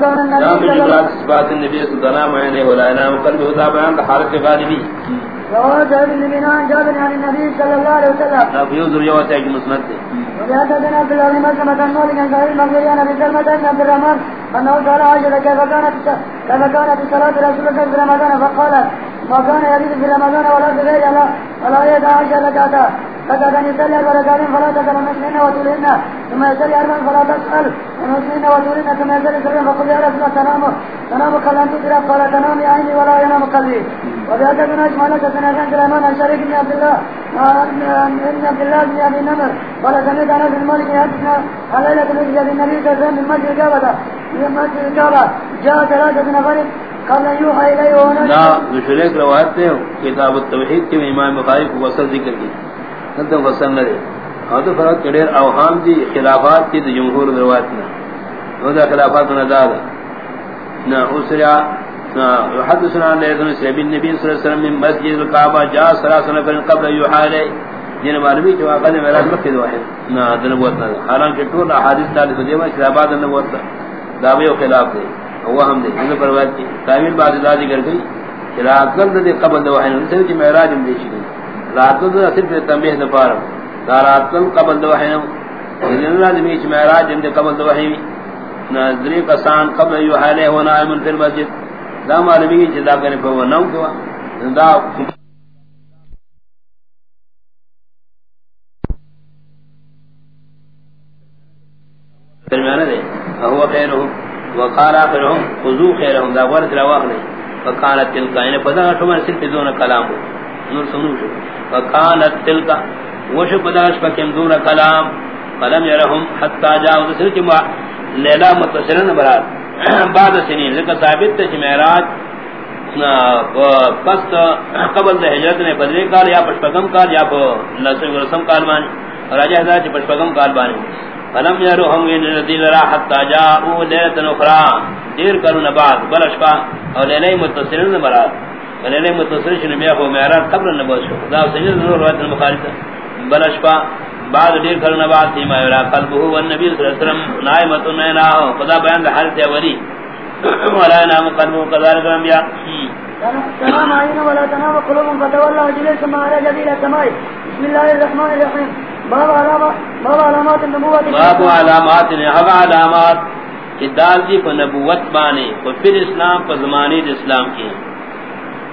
كون النبي صلى الله بجبرات صفات النبي صلى الله عليه وسلم ولا ينام قلبه وذا بيان حالة غالبي رواه بن بنان جابر عن النبي صلى الله عليه وسلم۔ اب يوزر يواتي اجي مسند دي وحدثنا عبد الله بن مسلمة عن مالك عن سعيد المغفري عن ابي سلمة بن عبد الرحمن انه سال عائشة كيف كانت كيف كانت صلاة رسول الله في رمضان. فقال ما كان يريد في رمضان ولا في غيره لا ولا يدع عائشة لكاتا فقد ان يصلي البركات فلا تسال مسلمين وتولين ثم يصلي اربعا فلا تسال المسلمين وتولين ثم يصلي سرا فقل يا رسول تنام تنام قال ان تدرك قال تنام عيني ولا ينام قلبي وبهذا اجمل سنة كان سليمان عن شريك بن عبد الله ابن عبد الله بن ابي نمر قال سمعت انس بن مالك يحدثنا عن ليله نزل بالنبي صلى الله عليه وسلم من مسجد الكعبه من مسجد الكعبه جاء ثلاثه نفر قال يوحى لا ونزل روایت ہے، کتاب التوحید کے امام بخاری کو وصل ذکر کی۔ ندم وصل نہ دے اور تو فرق کڑے اوہام دی خلافات کی دی جمہور روایت نہ وہ دا خلافات نہ داد نہ اسرا حدثنا عن ابن سعيد النبي صلى الله عليه وسلم من مسجد الكعبه جاء ثلاثه نفر قبل يحال جن معلومی جو اقل میراج مکہ دو ہے. نہ نبوت نہ حالانکہ ٹول احادیث دال کو دیوا خلافات نبوت دعوی و خلاف دے. وہ ہم دے. ان پر بات کی تعویل بعد ذات ذکر گئی. کہ رات دے قبل دو ہے. ان سے معراج ہم دے چھ رات دے صرف تنبیہ نہ پار رات قبل دو ہے ان اللہ نے معراج ہم قبل دو ہے نظری کسان قبل یحال ہونا من فی المسجد۔ دا معلومی کی جدا کرنے پر وہ نو کوا۔ دا فرمانا دے هو خیرهم وقال آخرهم خذو خیرهم دا ورد رواق لے فقالت تلکا یعنی پدا شمار صرف دون کلام ہو۔ نور سنو شو. فقالت تلکا وشو پدا شپکم دون کلام، فلم يرهم حتى جاءوا ذکر کی لیلہ متصلن برات. بعد سنین لکہ ثابت تے معراج پس قبل دے ہجرت نے بدری کال، یا پشپگم کال، یا لسم رسم کال مانی راجہ دا چ پشپگم کال مانی فلم يرهم ان الذي را حتى جاءوا ليله اخرى. دیر کرن بعد، بلش بلشبا اور لیلہ متصلن برات. لیلہ متصل شنو بیا ہو معراج قبل نبوت شو. دا سید نور روایت المخالف بلشبا بعد دیر کرن بعد تیما یرا قلبه والنبي صلی اللہ علیہ وسلم نائمت نینا خدا بیان حالت اولی. ولا نام قلبه كذلك الانبياء تنام عين ولا تنام قلوب وجلس ثم على جبيل السماء بسم الله الرحمن الرحيم باب علامات باب علامات النبوة باب علامات ہوا علامات. ادال دی کو نبوت بانے کو پھر اسلام کو زمانے اسلام کی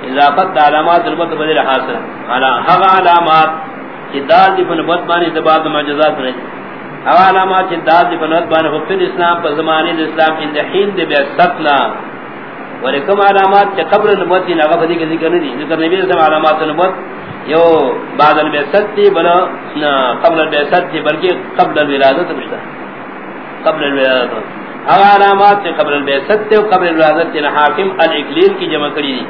اضافت دا علامات البت بدل حاصل. علا ہوا علامات چی ادال دی کو نبوت بانے دباب معجزات نہیں ہوا علامات چی ادال دی کو نبوت بانے کو پھر اسلام کو زمانے اسلام کی دحین دی بیستنا ولکم علامات کے قبر نبوت کی نغف دی کے ذکر نہیں ذکر نبی صلی علامات نبوت، یو بعد البعثت تھی بلا قبل البعثت تھی بلکہ قبل الولادت مشتا قبل الولادت. او علامات سے قبل البعثت تھی قبل الولادت تھی حاکم الاقلیل کی جمع کری دی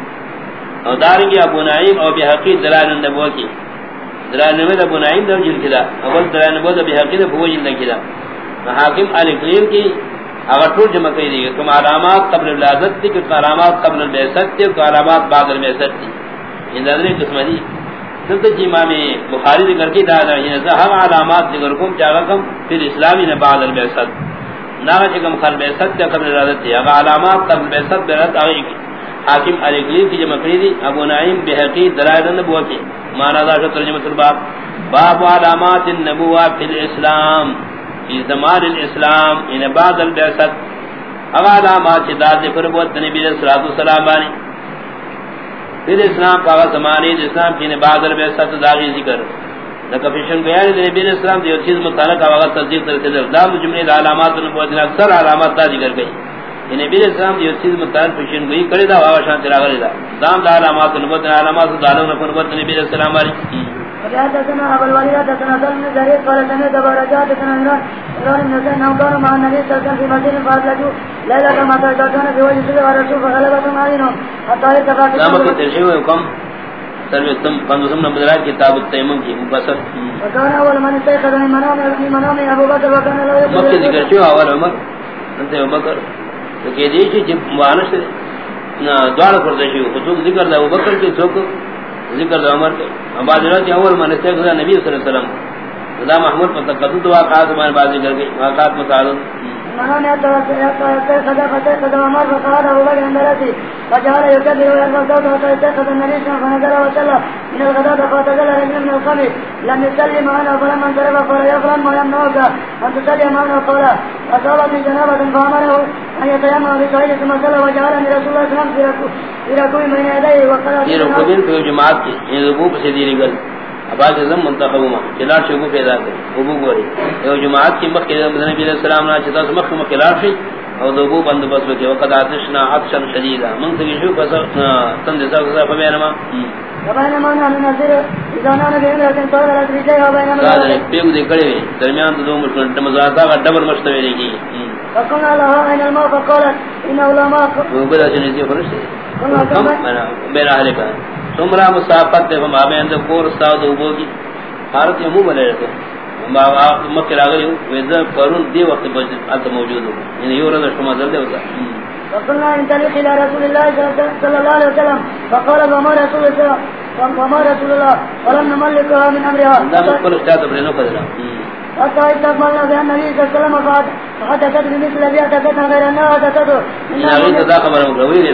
اور دارنگی ابو نعیم اور بحقی دلال النبوہ کی. دلال النبوہ ابو نعیم دو جل کدا اول دلال النبوہ بحقی دو بو جل کدا حاکم الاقلیل کی اگر ٹول جمع کری دی، کم علامات قبل الولادت تھی کم علامات قبل البعثت تھی کم علامات بعد البعثت تھی ان دادری قسم دی. دلتا جی امام بخاری ذکر کی دادا یہ ہم علامات ذکر کم چاہا کم، پھر اسلامی نے بعد البیست. ناغا چکم خل بیست یا قبل رادت تھی اگا علامات قبل بیست بیرت آگئی کی حاکم علیقلیب کی جمع کری دی. ابو نعیم بحقی درائد النبوہ کی. مانا دا شد ترجمت الباب باب علامات النبوہ فی الاسلام. فی زمان الاسلام. ان بعد البیست اگا علامات چی داد پر نبی صلی اللہ علیہ وسلم بانی. پھر اسلام کا زمانے اسلام کی نے بعد میں ست داغی ذکر. لکہ فیشن بیان دے نبی اسلام دی چیز متعلق کا وقت تصدیق کرتے ہیں دام جملے علامات نبوت اکثر علامات تا ذکر گئی. نبی اسلام دی چیز متعلق فیشن گئی کڑی دا واوا شان تیرا گئی دا دام دا علامات نبوت نے علامات دالوں نبوت نبی اسلام والی حدثنا ابو الوليد حدثنا سلم بن زهير قال سمعت ابا رجاء حدثنا عمران عمران بن زيد انه كان مع النبي صلى الله عليه وسلم في مسجد فاطلقوا ليلة ما كان في وجه سيدة ورسول فغلبتهم عينهم حتى ارتفع نام کی ترشیح ہے کم سروستم پندسم نمبر کتاب التیمم کی مفسر وكان اول من استيقظ من منامه من منامه ابو بكر وكان لا مکہ يقول ذکر چھو اول عمر انت ابو بکر تو کہ دی کہ جب مانس نہ دوڑ پر دشی تو ذکر دا ابو بکر کے چوک ذکر دا عمر کے بعد رات اول مانس نبی صلی اللہ علیہ وسلم خدا محمود پر تقدم دعا قات میں بعد ذکر گئی واقعات متعلق منون يتخذ فتخذ عمر فقال أبو بكر عند رأسي فجعل يكبر صوته حتى اتخذ النبي صلى الله عليه وسلم من الغداة فاعتزل رجل من الخمر لم يسلم معنا فلما انصرف قال يا فلان ما يمنعك أن تصلي معنا قال أصاب من جنابة فأمره أن يتيمم بصعيد ثم صلى وجعلني رسول الله صلى الله عليه وسلم في ركوع بين يديه وقال جماعت کی یہ رکوب سے دیری گل اباز زم منتخب ما کلار شگو پیدا کرے ابو گوری۔ یہ جماعت کی مخ کے نبی علیہ السلام نے چتا مخ کلار شی اور دو بند بس کے وقت آتشنا عطشا شدیدا۔ من سے جو بس تند سے سے بینما وبينما نحن نسير إذا نحن بهم لكن طول الأسريجي وبينما قال پیو دے کڑے درمیان دو مشکل مزاتا کا ڈبل مشتوی لگی۔ فقلنا لها أين الماء فقالت إنه لا ماء وہ بڑا چنیزی فرشتے میرا اہل کا۔ تمرا مسافت ہے ہم اندر کور استاد ابو کی حالت یہ منہ بنے رہتے ما مکہ لاگے ویزا قرون دی وقت بج انت موجود ہو۔ یعنی یہ رضا شما دل ہوتا۔ فقلنا انطلق الى رسول الله صلى الله عليه وسلم فقال وما رسول الله؟ وما رسول الله؟ ولم نملكها من امرها حتى استقبلنا بأن النبي صلى الله عليه وسلم فقد حدثت بمثل أبي حدثتنا غير أنها حدثته ان اغيث دا خبر مقروي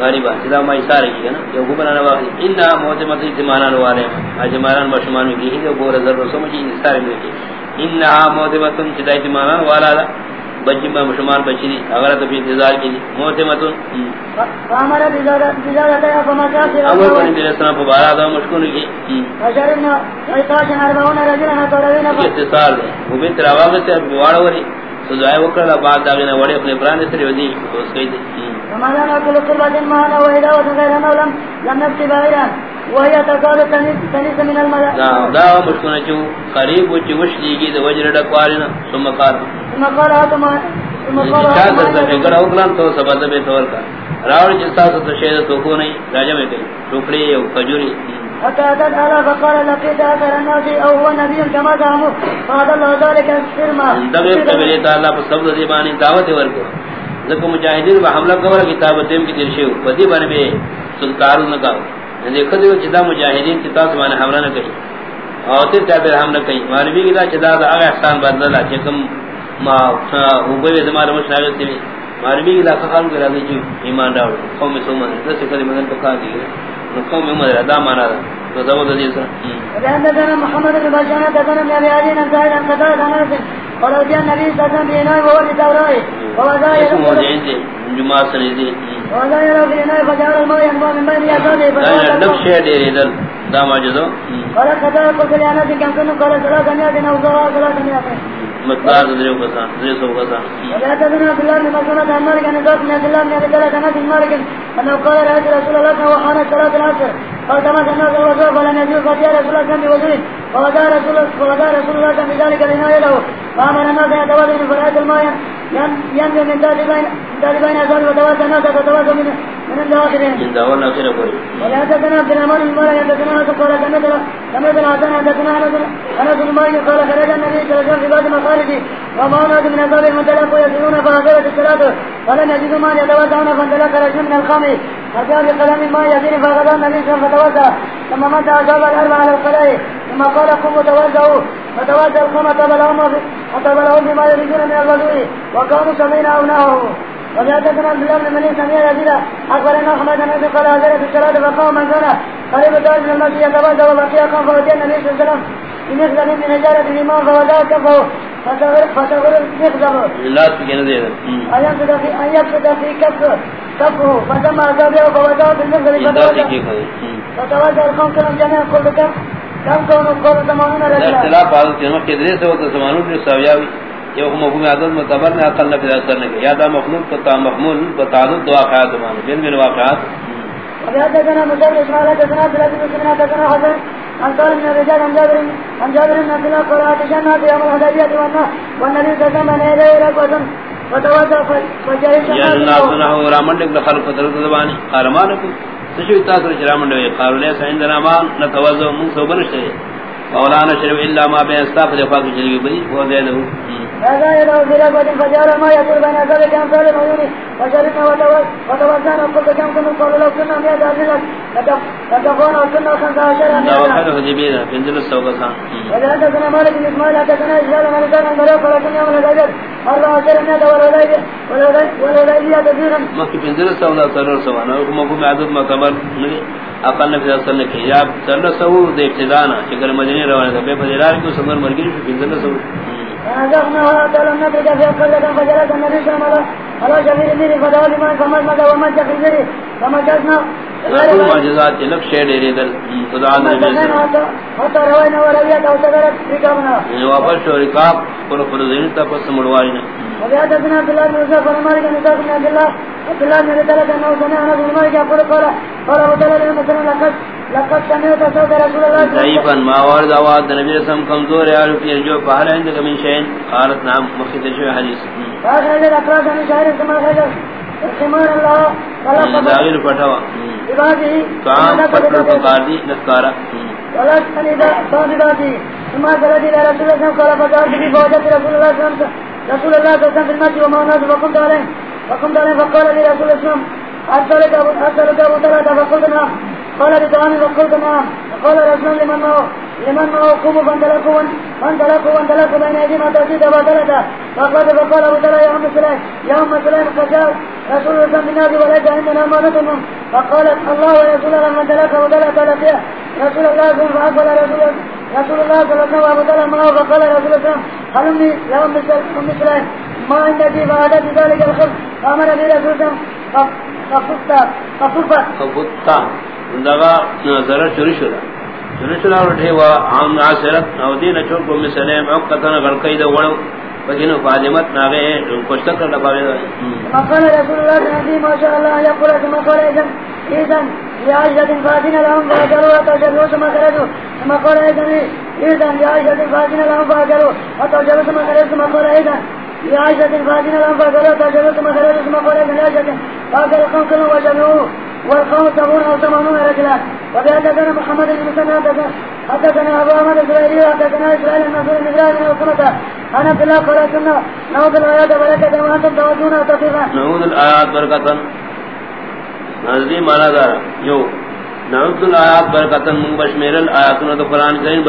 لذا غالبا سدا ما اشارہ کی نا؟ جو گبنا نہ واقعی ان موتمت ایمانان والے۔ اجمانان مشمان کی ہی جو بور ذر سمجھ اشارہ میں کی ان موتمت چدا ایمانان والا بچی میں مشمان بچی دی اگر تو انتظار کی موتمت فامر بزارت بزارت یا فما كافر اول کو نبی علیہ السلام بارا دا مشکون کی۔ فشرنا ایتاج اربعون رجلا ترون اتصال ہے۔ وہ بھی تراواغ سے بواڑ وری سزائے وکڑا بعد داغنا وڑے اپنے پران سے ودی اس کہی وما لنا كل قربة معنا وإداوة غير أنه لم لم نبكي بعيدا وهي تقال تنس من المدى دا مشکونه چو قریب وچ وش دیگی د وجر ډکوالنا ثم قال ثم قال ثم قال چا د ګر او کلان تو سبد به تور کا راوړ چې تاسو ته شه تو کو نه مې کوي. ټوکړي او کجوري حتى أتت فقال لقيت أثر الناس أو هو نبي كما زعموا فهذا الله ذلك السرما دغه قبله تعالی په سبد دی باندې دعوت ورکو. ځکه مجاهدین به حمله کوله کتاب تیم کې تیر شو په دې باندې سلطان نه کاو یعنی دیکھو دیو چدا مجاہدین کی تاس مانے حملہ نہ کئی. اور تیر تیر حملہ کئی. مانوی کی دا چدا دا آگا احسان بدلا چکم ما اوبوی زمان مشناغت تیوی. مانوی کی دا خخان کرا دی جو ایمان راوڑ. قوم سومان دس کلی مدن پکا دی قوم امد را دا مانا تو دو دا دیسا لأن محمد بن بشانة تكون من أبي عدين الزائد عن قتال أناس ولو جاء النبي صلى الله عليه وسلم بإناء وهو اسم موجعين دي جمعہ سنیدی ووزا يرو بإناء فجعل الماء ينبع من بين يساده دا نب شیع دیری دل دا ماجدو قال قتال قلت لأناس كم كنوا قال صلاة مئة أو صلاة مئة مقدار دریو کا سان دریو سو کا کسان وحدثنا عبد الله بن مسعود عن مالك عن زوج بن عبد الله بن ابي طلحه عن ابي مالك انه قال رسول الله صلى الله عليه وسلم صلاه العصر قال تمام الناس الوضوء فلم يجوز فتيا رسول الله كان وسلم فوضع رسول فوضع رسول الله كان بذلك الاناء له فامر الناس يتوضا من فرائض الماء ينزل من ذات بين ذات بين ازال وتوضا الناس فتوضا من من الاخرين ان داول اخر کوئی وحدثنا عبد الرحمن بن مالك حدثنا انس قال سمعت سمعت الحسن حدثنا انس انس بن مالك قال خرج النبي صلى الله عليه وسلم في بعض مخارجه وما ناد من أصحاب المنطلق يسيرون فأخذت الصلاة فلم يجدوا ما يتوسعون فانطلق رجل من الخمر فجاء بقلم ما يزين فأخذ النبي صلى الله عليه وسلم فتوسع ثم مد أصحاب الأربع على القلاء ثم قال قم توزعوا فتوزع الخمر طب لهم بما يريدون من الوضوء وكانوا سمعنا أو نهوا وحدثنا عبد الله بن مني سميع يزيد اخبرنا احمد بن قال حضرت الصلاه فقام من كان قريب دار من المسجد يتوضا وبقي قام فوجد النبي صلى الله عليه وسلم بمخزن من حجاره الامام فوضع كفه فتغرق فتغرق مخزن لا يبدا في ان يبدا في كفه كفه فلما اصابه فوضع بالمخزن فتوضا فتوضا القوم كلهم جميعا قلت كم اختلاف حالت کے مکہ درے سے ہوتا سمانون جو ساویاوی یہ مفہوم عدد معتبر نے نہ پیدا کرنے کے یا دا مخلوق کو تا محمول کو تعدد دو واقعات مانے بین بین واقعات. وحدثنا مسلم اسماعيل حدثنا عبد العزيز بن حدثنا حسن عن قال من الرجال عن جابر عن جابر بن عبد الله قال اتجنا في يوم الحديبيه والنبي صلى الله عليه وسلم یا الناس نحو رامن لك خلق قدرت زبانی. قال ما لكم سشو تاثر رامن لك قالوا ليس عندنا ما نتوضا من صوبن شيء مولانا شرف الا ما بين استاف لفاق جلوی بری وہ دے دو. هذا يدعو في ركبة فجعل ما يقول بين ذلك أمثال العيون وشربنا وتوزعنا وقلت كم كنا قالوا لو كنا مئة أجلس لتقونا وكنا خمسة عشر دا وقت حجبی دا پنزل السوق سان وجعلتنا مالك بن إسماعيل حدثنا إجلال من كان الملوك ولكن يوم الأجل أربع عشر مئة ولوليبية كثيرا مخی پنزل السوق دا سرر سوانا وکم اکم عدد مکمل اقل نفس اصل نکی یا سرر سوق دا ابتدانا چکر مدنی روانا دا بے فضلال کو سمر مرگی شو پنزل السوق. فنزغناها تعالى النبي في قلة فجلس النبي صلى الله عليه وسلم. على شبير المير فدعا لمن فمزمد في المير فمجدنا رسول معجزات لفظ شیر دے دل. خدا نے حتى روينا ولوية أو تدرت ركابنا واپس شو رکاب پر پر دین تا نے وبيحدثنا عبد الله بن يوسف بن مالك بن يوسف بن عبد الله عبد الله بن ثلاث انه سمع انس بن مالك يقول قال قال طلحه لما سمع لقد لقد سمعت صوت رسول الله ضعیفا ما ورد آواز نبی رسم کمزور ہے اور پھر جو پہل ہے اندک من شین قالت نام مخید شو حدیث. فاخرج الاقراض من شهر ثم خرج خمار الله قال داغل پٹھوا عباده پٹھو پکار دی نسکارا ولا سنيدا صادقاتي ثم الى رسول الله قال فقال به بوجه رسول الله صلى الله عليه وسلم۔ رسول الله صلى الله عليه وسلم في المسجد وما الناس فقمت عليه فقمت عليه فقال لي رسول الله أرسلك أبو أرسلك أبو ثلاثة فقلت نعم قال بطعام فقلت نعم فقال رسول لمن معه لمن معه قوم فانطلقوا فانطلقوا وانطلقوا بين أيديهم وتأتيت أبو ثلاثة فقال فقال أبو ثلاثة يا أم سليم، يا أم سليم قد رسول الله صلى الله وليس عندنا أمانة فقالت، الله ورسول الله، من ثلاثة أبو ثلاثة لقيه رسول الله صلى الله عليه وسلم رسول الله رسول الله صلى الله عليه وسلم أبو معه، فقال رسول الله هل أمي يا أم سليم ما عندك فعادت ذلك الخبز. فأمر بي رسول الله فقفت فقفت فقفت دغا نظر چوری شدا چوری شدا اٹھے وا عام ناصرت او دین چور کو مسلم عقتن غلقی دا وڑو فکینو فاطمت ناغے کوشش کر لبا قال رسول الله نبی ما شاء الله يقول كما قال اذن اذن لعائشة فاتنا لهم فاجروا وتجروا ثم خرجوا ثم قال اذن اذن لعائشة فاتنا لهم فاجروا وتجروا ثم خرجوا ثم قال اذن لعائشة فاتنا لهم فاجروا وتجروا ثم ثم قال اذن لعائشة فاجروا قوم كلهم وجروا والقوم سبعون او ثمانون رجلا وبحدثنا محمد بن مسلم حدثنا ابو احمد الزبيري حدثنا اسرائيل بن بن ابراهيم بن سمته عن عبد الله قال كنا نعوذ الايات بركه وانتم تعودون تطيفا نعوذ الايات بركه نازلی مانا دارا جو نعوذ الايات بركه من بشمير الايات من القران الكريم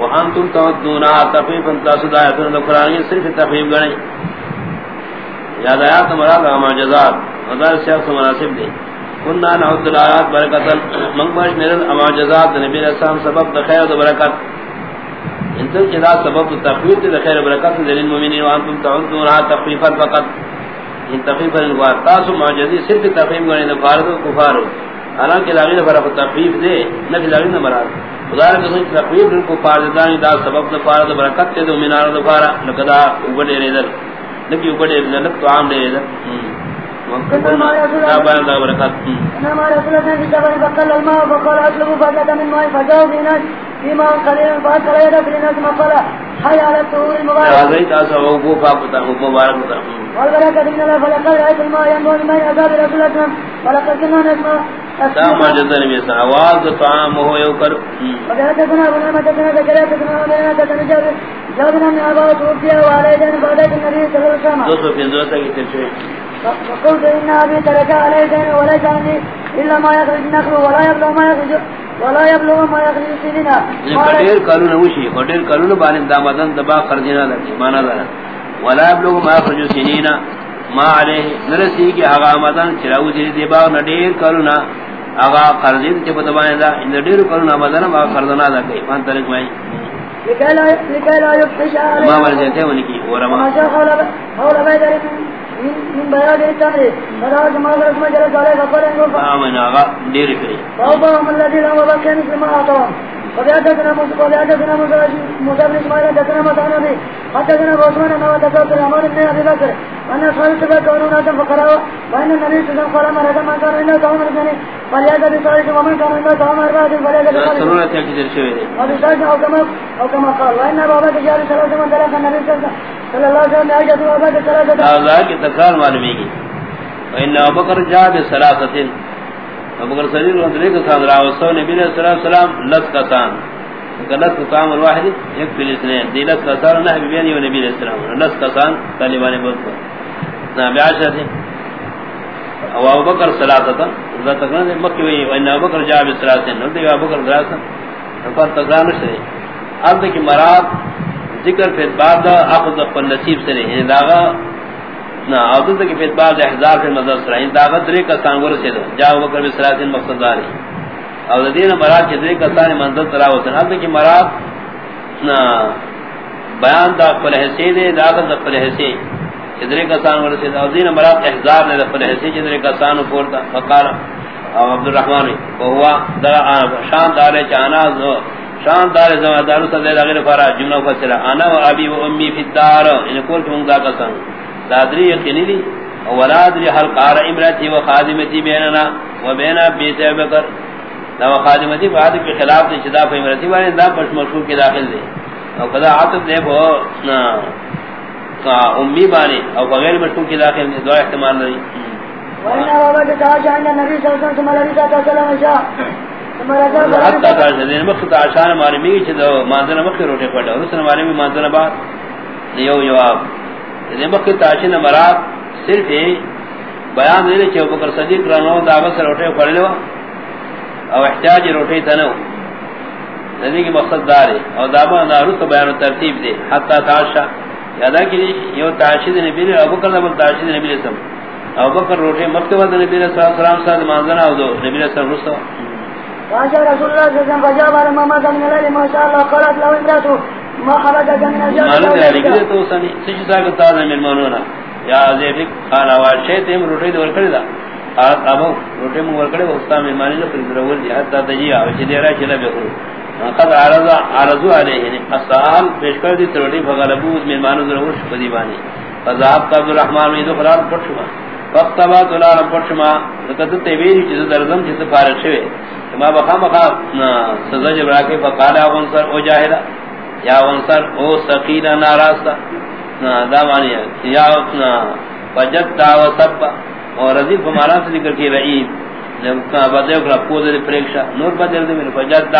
بركه وانتم تعودون تطيفا تاسد ايات من القران صرف تخفيف گنے یاد آیات مراد معجزات ہزار سیاق سے مناسب دے کننا نعود الآیات برکتا. منگمش میرن معجزات نبی الاسلام سبب دا خیر و برکت. انتر جدا سبب دا تخفیف دے خیر و برکت دے للمومنین وانتم تعودونها تخفیفا فقط. ان تخفیفا للکفار تاسو معجزی صرف تخفیف گنے دے فارد و کفار حالانکہ لاغی دے فرق تخفیف دے. نفی لاغی دے مراد خدا رکھ سنچ تخفیف للکفار دے دا سبب دے فارد و برکت دے منار دے فارا لکدا اوگڑے ریدر لکی اوپڑے لک تو عام دے دا دا بیان دا برکات انما رسول اللہ صلی اللہ علیہ وسلم الماء فقال اطلبوا فضلة من ماء فجاؤ بناس فيما قليلا فأكل يدك لناس مقال حي على الطهور المبارك راضي تاسا وقو فاقتا مبارك والبركة من الله فلقد رأيت الماء ينبو من أصاب رسول الله فلقد كنا نسمع دا معجزہ نبی صلی اللہ آواز طعام ہو یو کر۔ وجهتنا ابو نعمة تكنا ذكريتنا ومنا تكنا جابر جابنا من أبا توفي وعلى يدين بعدك النبي صلى الله عليه وسلم۔ دو سو پینزو تک ترشوی فقلت إن أبي ترك على يدين وليس عندي إلا ما يخرج نخل ولا يبلغ ما يخرج ولا يبلغ ما کٹیر کٹیر دبا لکی مانا ولا سنینا علیہ نرسی کی چراو دیری کلونا آغا قرضین چی بتبائیں دا ان دیر کلونا مدن آغا قرضنا دا کئی پان ترک مائی۔ لكي لا لكي لا يفتش عليه ما ورزیتے ہیں انکی ورما وما شاء حول حول بيدر من من بياض التمر فلا جمال رسم جلس عليه فقال انه آمین آغا دیر کری۔ فأوضاهم الذي لم وبكى مثل ما أعطاهم وبيعتقنا وبيعتقنا موسى بن إسماعيل حدثنا مثلا به حدثنا عثمان أنه تزوج الأمان بن أبي بكر وأن أصحاب السبع كونوا ناسا فقرأوا وأن النبي صلى الله عليه وسلم قال من من كان عنده طعام اثنين فليأتى بصالح ومن كان عنده طعام أربعة فليأتى بصالح سرون اتیا کی درشوی دے وبصالح كما أو كما قال وإن أبا بكر جاري ثلاثة من ثلاثة النبي صلى الله عليه وسلم عائشة وأبا بكر ثلاثة آزاد کی تکرار معلومی گی وإن أبو بکر جا بسلاستین ابو بکر صدیق رضی اللہ عنہ کسان راوستو نبی علیہ السلام لس کسان غلط طعام الواحد يكفي الاثنين دي لس كسان نحن بين النبي عليه السلام لس كسان طالبان بوت نا بعشرة او ابو بکر ثلاثه ذا تکنا مکہ وی ان ابو بکر جاء بثلاثه نو دے ابو بکر ثلاثه پر تکرار سے اب کہ مراد ذکر پھر بعد اخذ پر نصیب سے نہیں یعنی داغا نہ عبد کے پھر بعد احزار پھر مدد سے نہیں داغا طریقہ کا سانگر سے جاء ابو بکر بثلاثه مقصد داری اور دین مراد کے ذکر کا سارے منزل ترا ہوتے ہیں کہ مراد نہ بیان دا پر حیثیت داغا دا پر حیثیت ادرے کا سان ورسے دا دین مراد احزار نے پر حیثی ادرے کا سان پورتا فقال او عبد الرحمن وہ ہوا دا شان دار چانا شان دار زما دار صلی اللہ علیہ وسلم جملہ فسرا انا و ابي و امي في الدار ان کول تم دا کا سان دادری یقینی دی اولاد لی حل قار امرتی و خادمتی بیننا و بین بیت ابکر دا خادمتی بعد کے خلاف دی شدا امرتی والے دا پش مشہور کے داخل دے او قضا عاطف دے وہ کا امی بانی او بغیر مشکو کی داخل میں دو احتمال نہیں وَإِنَّا وَبَكَ تَعَشَا عِنْدَ النَّبِي صَلَّى اللَّهُ عَلَيْهِ وَسَلَّمَ شَاءَ حتی تا دین مخ تا عشان ماری می چھ دو مانزل مخ روٹے پڑا اور سن ماری می مانزل بعد یو جواب. دین مخ تا مراد صرف بیان دے چھ بکر صدیق رانو دا بس روٹے پڑ لو او احتیاج روٹے تنو ندی کی مقصد دار ہے اور دابا نارو تو بیان ترتیب دے حتی تا عشان یادا کی یو تاشید نبی نے ابو بکر نے تاشید نبی نے سم ابو بکر روٹے مکہ ود نبی نے صلی اللہ علیہ وسلم سے مانزنا او دو نبی نے صلی اللہ علیہ وسلم واجا رسول اللہ صلی اللہ علیہ وسلم فجاب على ما مات من الليل ما شاء الله قالت له امراته ما مانو دے علی تو سنی سچ ساگ تا نے یا زیفک کھانا وا شیتم روٹے دور کڑی دا ابو روٹے مو ور کڑی وستا میں مانی نے پر درول دی حتا تجیا او چھ دیرا چلا بے قد عرض عرض علیہ نے اصحاب پیش کر دی تروڑی فغلبو مہمانوں ضرور شپدی بانی فذاب عبد الرحمن میں دو قرار پٹھما فقطبا تلا پٹھما لقد تبیر چیز درزم چیز فارغ شوی ما بخا مخا سزا جب راکے فقالا ونصر او جاہدہ یا ونصر او سقینا ناراستا. دا معنی ہے. یا فجد و سب اور رضیف ہمارا سے ذکر کی رئیم جب بدے اکرا پوزر پریکشا، نور بدل دے میرے فجد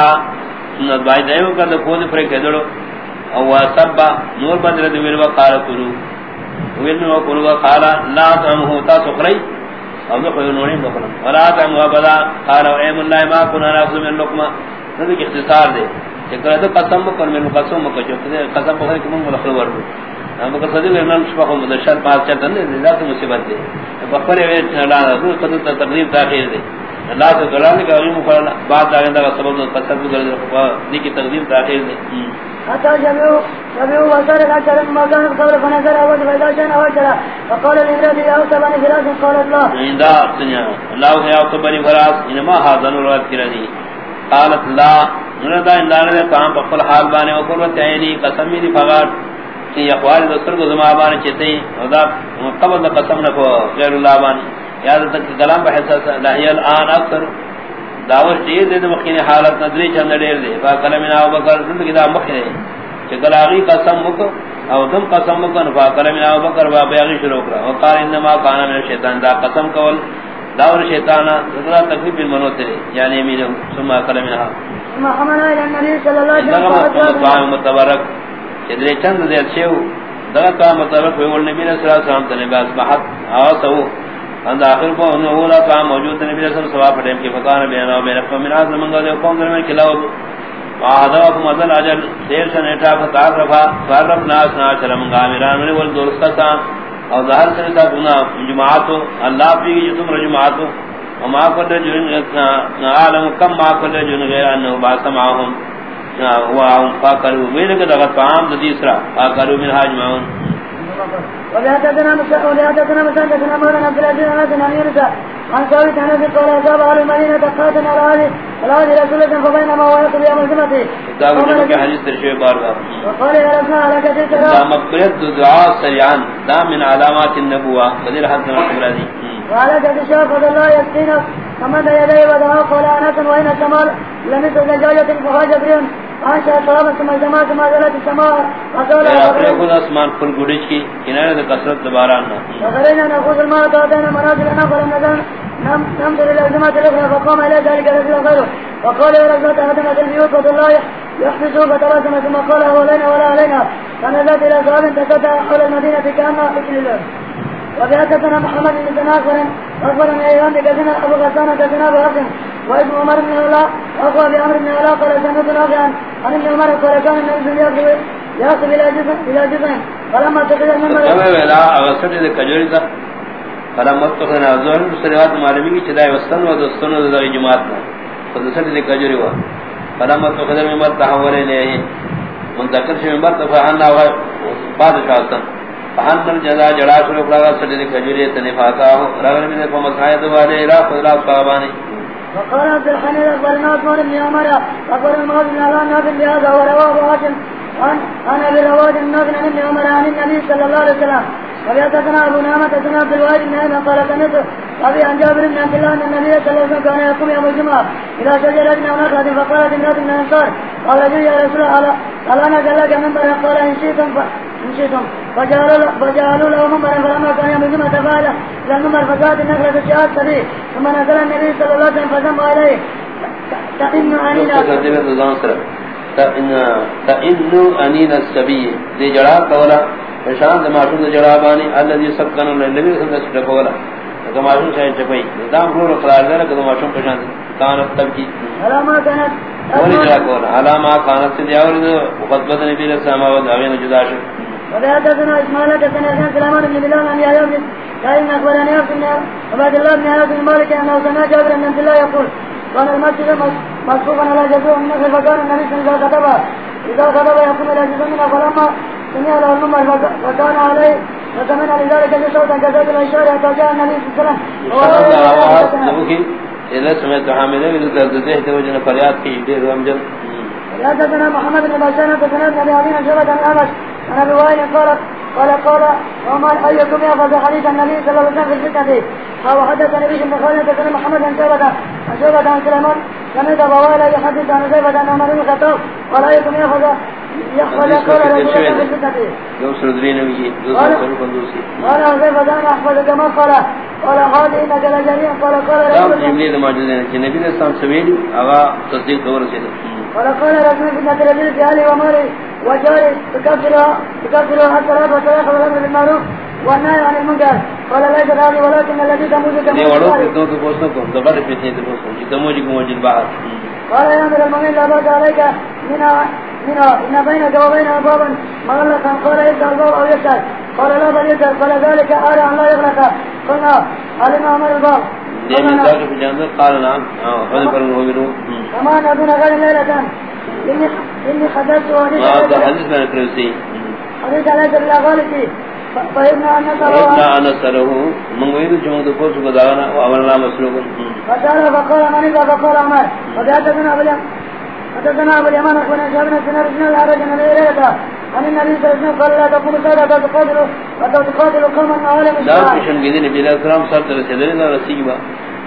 سنت بائی دیو کر دے کھود پر کدڑو او سبا، نور بدر دے ویلو قال کرو. ویلو کرو قال لا تم ہوتا سقری او نو کوئی نوڑی بکنا ولا تم وبدا قال اے من لا ما كنا ناخذ من لقمه نبی اختصار دے. چکر تو قسم کر من قسم کو جو قسم کو کہ من مخلو ورو ہم کو صدی میں نام شفا کو مدشر پاس چتن دے ذات مصیبت دے بخرے وے لا رو قد تقریب تاخیر دے اللہ سے گلانے کا علم کرنا بعد داغن دا سبب نو قصد گل دی کی تقدیم تاخیر دی حتى جمعوا جمعوا وصار لا شرم مكان قبر فنزل أول فإذا شان أول شرع فقال الإبراد يا أصبني فراس قال الله عند سنيا الله يا أصبني فراس إنما هذا نورات كرني قالت لا نردا ان دار نے کام پپل حال بانے او کو تعینی قسم دی فغار کہ اقوال دوسر کو زما بانے چتے خدا قبل قسم نہ کو غیر اللہ بانے۔ یاد تک کلام بحث لہی الان اکثر۔ دعوت دیر دے مخین حالت ندری چند دیر دے۔ با کلم ابو بکر دل کی دا مخین کہ گلاغی قسم مکو، او دم قسم مکو نفا کلم ابو بکر با بیاغی شروع کرا۔ وقال انما کانا من شیطان دا قسم کول داور شیطانا ذکرہ تکلیف بالمنو تلے یعنی امین ثم کلم ابو ثم حمنا الى النبي صلى الله عليه وسلم متبرک چدرے چند دیر چھو دا کا متبرک ہوئی نبی صلی اللہ علیہ وسلم تنے باس بحث آسو اند اخر کو انہوں اولا تو موجود نبی صلی اللہ علیہ فکان بینا و بینا فمن آزل منگا دے قوم درمین کلاو وعدوکم ازل عجل دیر سے نیٹا فتاق رفا فارف ناس ناشر میران منی والدورستا سا اور ظاہر کرے سے گناہ، جماعت ہو، اللہ پی کی گی جتم رجماعتو وما کل رجل عالم کم ما کل رجل غیر انہو باسا معاہم وهم میرے ویلک دغت فعام ددیسرا فاکروا من حاج معاہم ولهدتنا ولهدتنا مساندتنا مولانا عبد العزيز ونادنا ميرسا عن ثابت عن ابي قال اصاب اهل المدينه قاتل على هذه على هذه فبينما هو يقضي يوم الجمعه كتاب الجمعه حديث ترشيح بار بار وقال يا رسول الله لك تلك دا مقبرت دعاء سريعا دا من علامات النبوة بدل حدنا القبرة وعلى جد الشيخ فضل الله يسقينا فمد يديه ودعاه قال انس وين الشمال لمثل زجاجة فخرج بريون عاشا طلبا ثم الجماعة ثم زلت السماء وقال اپنے اسمان کھل گڑش کی کنارے دے کثرت دوبارہ نہ وخرجنا نأخذ الماء تعطينا منازلنا فلم نزل نمضي إلى الجماعة الأخرى فقام إلى ذلك رجل غيره وقال يا رجل تهدمت البيوت وضل الله يحبسه فتبسم ثم قال هو لنا ولا علينا فنزلت إلى صحاب تسدى حول المدينة كأنها أكل الله وبحدثنا محمد بن تناصر أخبرنا أيضا بكثنا أبو غسان كثنا أبو حسن عمر بن علاء أخوى بأمر بن علاء قال سنة نافعا، عن ابن عمر قال كان النبي يأخذ يأخذ إلى جزء إلى جزء فلما تقل المنبر كما ولا أغسل إذا كجوري ذا فلما تقل الظهر بسرعات معلومي کی چدائے وستن و دستن و دائی جماعت فدسل إذا كجوري وا۔ فلما تقل المنبر تحول إليه منذكر شو منبر تفعلنا بعد شاستن فحن الجزا جڑا شروع کرا سجدے کجوری تنفاتا رغم من فمسائد والے الى خلا صحابانی۔ وقال عبد الحميد اخبرنا عثمان بن عمر اخبر الموت بن علان نافع بهذا ورواه هاشم عن ابي رواد النافع عن ابن عمر عن النبي صلى الله عليه وسلم. وفي وبيتنا ابو نعمة سنا عبد الواحد بن عمر، قال سمعت ابي عن جابر بن عبد الله ان النبي صلى الله عليه وسلم كان يقوم يوم الجمعه الى شجره من نخله فقالت امراه من الانصار قال لي يا رسول الله قال انا جلك منبر قال ان شئتم ان شئتم. فجعلوا له منبرا، فلما كان يوم الجمعه فعل الى المنبر، فزاد النخله الشهاد سبي ثم نزل النبي صلى الله عليه وسلم فذم عليه. تئن انينا تئن انين السبي دي جڑا کولا شان دماشون جڑا بانی الذي سكن النبي صلى الله عليه وسلم کولا دماشون شاید چپئی. دام رو قرار دے کہ دماشون پشان کانت تبکی. علامات كانت ولی جڑا کولا. علامات کانت سے دیاور بدن نبی علیہ السلام و دعوین جدا شد. وبحدثنا اسماعيل كسن حسن سليمان بن بلال عن يحيى بن كريم اخبرني عبد الله عبد الله بن عبد المالك انه سمع جابر بن عبد الله يقول كان المسجد مسبوقا على جزء من نخل فكان النبي صلى الله عليه وسلم اذا خطب يقوم الى جزء منها فلما سمع له المنبر فكان عليه وسمعنا لذلك صوتا كذلك الاشاره حتى جاء النبي صلى الله عليه وسلم اذا سمعت حامله من الدردته توجه فريات في دير رمجل حدثنا محمد بن ابن عن ابي وائل قال قال قال وما ايكم يحفظ حديث النبي صلى الله عليه وسلم في الفتنه قال حدثني بشر بن خالد حدثنا محمد بن شعبة عن شعبة عن سليمان سمعت ابو وائل يحدث عن شعبة عن عمر بن الخطاب. قال ايكم يحفظ قال كيف كان احفظ كما قال قال هذه انك لجريء قال قال جملے موجود ہیں کہ نبی علیہ السلام سویل اغا تصدیق دور سے قال قال رجل في النبي رجل في اهله وماله وجاره تكفرها تكفرها حتى لا تتلاقى بالامر بالمعروف والنهي عن المنكر. قال ليس هذه ولكن الذي تموت كما وڑو قال. فتنوں کو پوچھنا کو دبر فتنے تو پوچھنا کہ تموجی کو موجود باہر. قال يا امير المؤمنين لا باس عليك من من ان بينك وبينه بابا مغلقا قال يسال الباب او يسال قال لا بل يسال قال ذلك ارى ان لا يغلق. قلنا علم امر الباب. في جانب قال نعم. پر ہو گرو كما نظن غير ليلة وحديث ما عليك حدیث میں کرسی حديث عليك بالله غالتي فإبنا أن ابن نتروى انس له من ويد جمع تو پوچھ کو دانا اولنا مسلوق فسأل فقال من إذا فقال وبيعتدنا أبو اليمن حدثنا أبو اليمان أخونا شابنا سنة رجنا الأرج من ليلة عن النبي صلى الله عليه وسلم قال لا تقول سادة لا تقاتلوا لا تقاتلوا قوما أولا من دا الشعار کشن گدی نبی علیہ السلام سب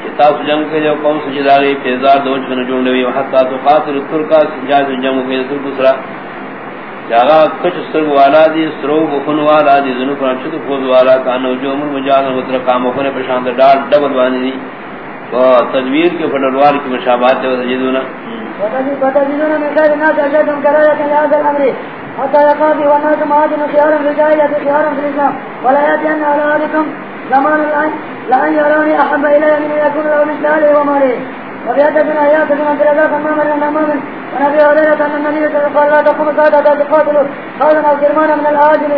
تر کتاب جنگ کے جو قوم سجداری پیزار دوج بن جون نبی حتا تو قاتل ترکا سجاد جنگ کے سر دوسرا جاگا کچھ سر والا دی سرو بخن والا دی زنو پر چت فوز والا کانو جو من مجاز متر کام کو نے پرشان ڈال ڈبل بانی دی و تدبیر کے فلوار کی مشابہات مشابہت ہے سجدونا وتجدون من خير الناس أشدهم كراية لهذا الأمر حتى يقاضي والناس معادن خيارا في الجاهلية خيارا في الإسلام. ولا يأتي أن على ذلكم زمان الآن لأن يراني أحب إلي من أن يكون له مثل أهله وماله وبيتنا يأتنا في رزاق أماما لأن أماما ونبي هريرة أن النبي صلى الله عليه وسلم قال لا تقوم سادة تقاتلوا. خوضا أو كرمانا من الآجل.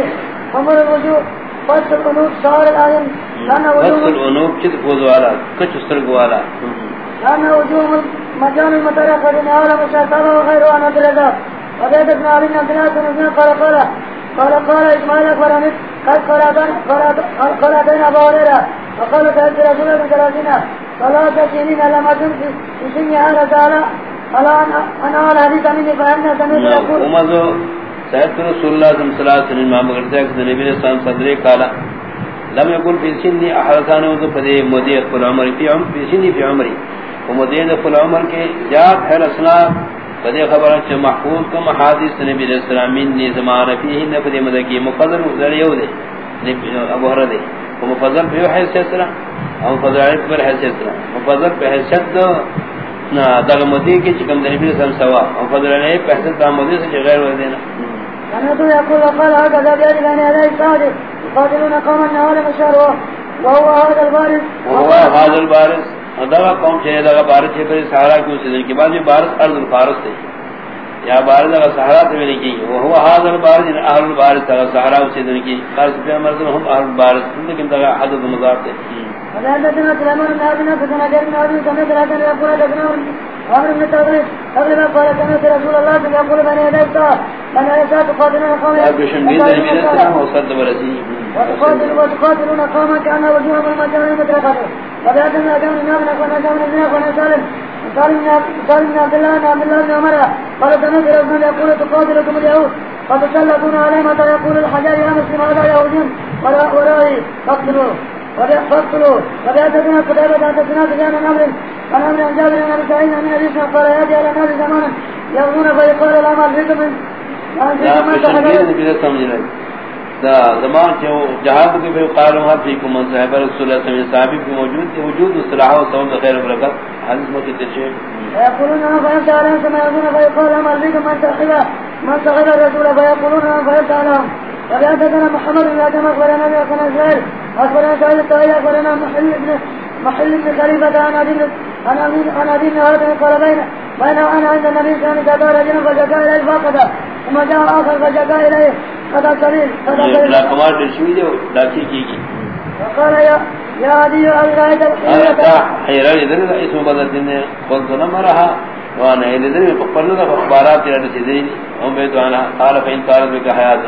ومر الوجوه فصل القنوب شعار الآيم لأن بس وجوه الانوب چت فوز والا کچھ سر والا لأن وجوه مكان المترقة من عالم الشيطان وغيره أن الرزاق وبيتنا علي بن عبد الله بن قال قال قال قال إسماعيل أخبرني قد قرأتين أبا هريرة وقال سألت رسول الله ثلاثين ثلاثة سنين لم أكن في سن هذا تعالى ألا أنا على حديث مني فإن سمعت يقول امازو سید رسول اللہ صلی اللہ علیہ وسلم ما نبی نے سان صدرے کالا لم يقل في سن احرسان و فدی مودی فل عمر فی عمر فی سن فی عمر و مودی فل عمر کے جاء ہے فدی خبر چ محفوظ کم حدیث نبی علیہ السلام من زمان فیہ نفدی مدکی مقدر ذریعہ دے نبی ابو ہرہ دے و مفضل پہ حیثیت سرا او مفضل پر حیثیت سرا مفضل پہ حیثیت نا دغ مدی کی چکم دنی بھی سم سوا او فضل نے پہسن تا مدی سے غیر ہو دینا انا تو يقول وقال هكذا بيد لنا هذا الصادق يقاتلون قوما نهار مشار وهو هذا البارس وهو هذا البارس دغ قوم چھ دغ بارس چھے پر سہارا کیوں سے کے بعد بارس ارض الفارس تھے یا بارس دغ سہارا تو میں نے کی وہ ہوا حاضر هذا ان اہل البارس دغ سہارا اسے دن کی یعنی خاص پہ مرد ہم اهل البارس لیکن دغ حدد مزار تھے وذلك سليمان بن عبد الله يقول بن قبل ما قال سمعت رسول الله صلى الله عليه وسلم من وتقاتلون قوما وجوههم وبعدما كان ابن عبد الله بن عبد الله بن عمر قال سمعت رسول يقول تقاتلكم اليهود فتسلطون عليهم حتى يقول الحجاج يا مسلم هذا يهودين ورائي فاقتلوه فاقتلوه قتيبة حدثنا سفيان بن عمرو عن عمرو بن جابر بن ابي سعيد عن ابي اسحاق قال ياتي على الناس زمانا يغزون فيقال الاعمال فيكم من دا زمان کے جہاد کے بھی قالوا ہا فیکم من صاحب رسول اللہ صلی اللہ علیہ وسلم کی موجود ہے وجود اصلاح و ثواب خیر برکت حدیث میں کہتے ہیں يقولون ما فعلت عليهم كما يقولون فيقال اعمال فيكم من صاحب من صاحب الرسول فيقولون ما فعلت عليهم وبعدنا محمد بن ادم اخبرنا ابي حسن اسرائيل اخبرنا سعيد الطائي اخبرنا محل ابن محل ابن خليفة عن ابي عن ابي عن ابي هذا قال بين بين انا عند النبي عليه وسلم رجل فجاء اليه فقد ثم جاء اخر فجاء اليه قد قليل قد قليل لا دے لاکی کی کی وقال يا يا ابي الغاية اتا حیرہ ادھر اسم بدل دین قلت نمرها وانا ادھر پپن دا اخبارات تیرے سے دی او میں تو انا قال فین قال بك حیات۔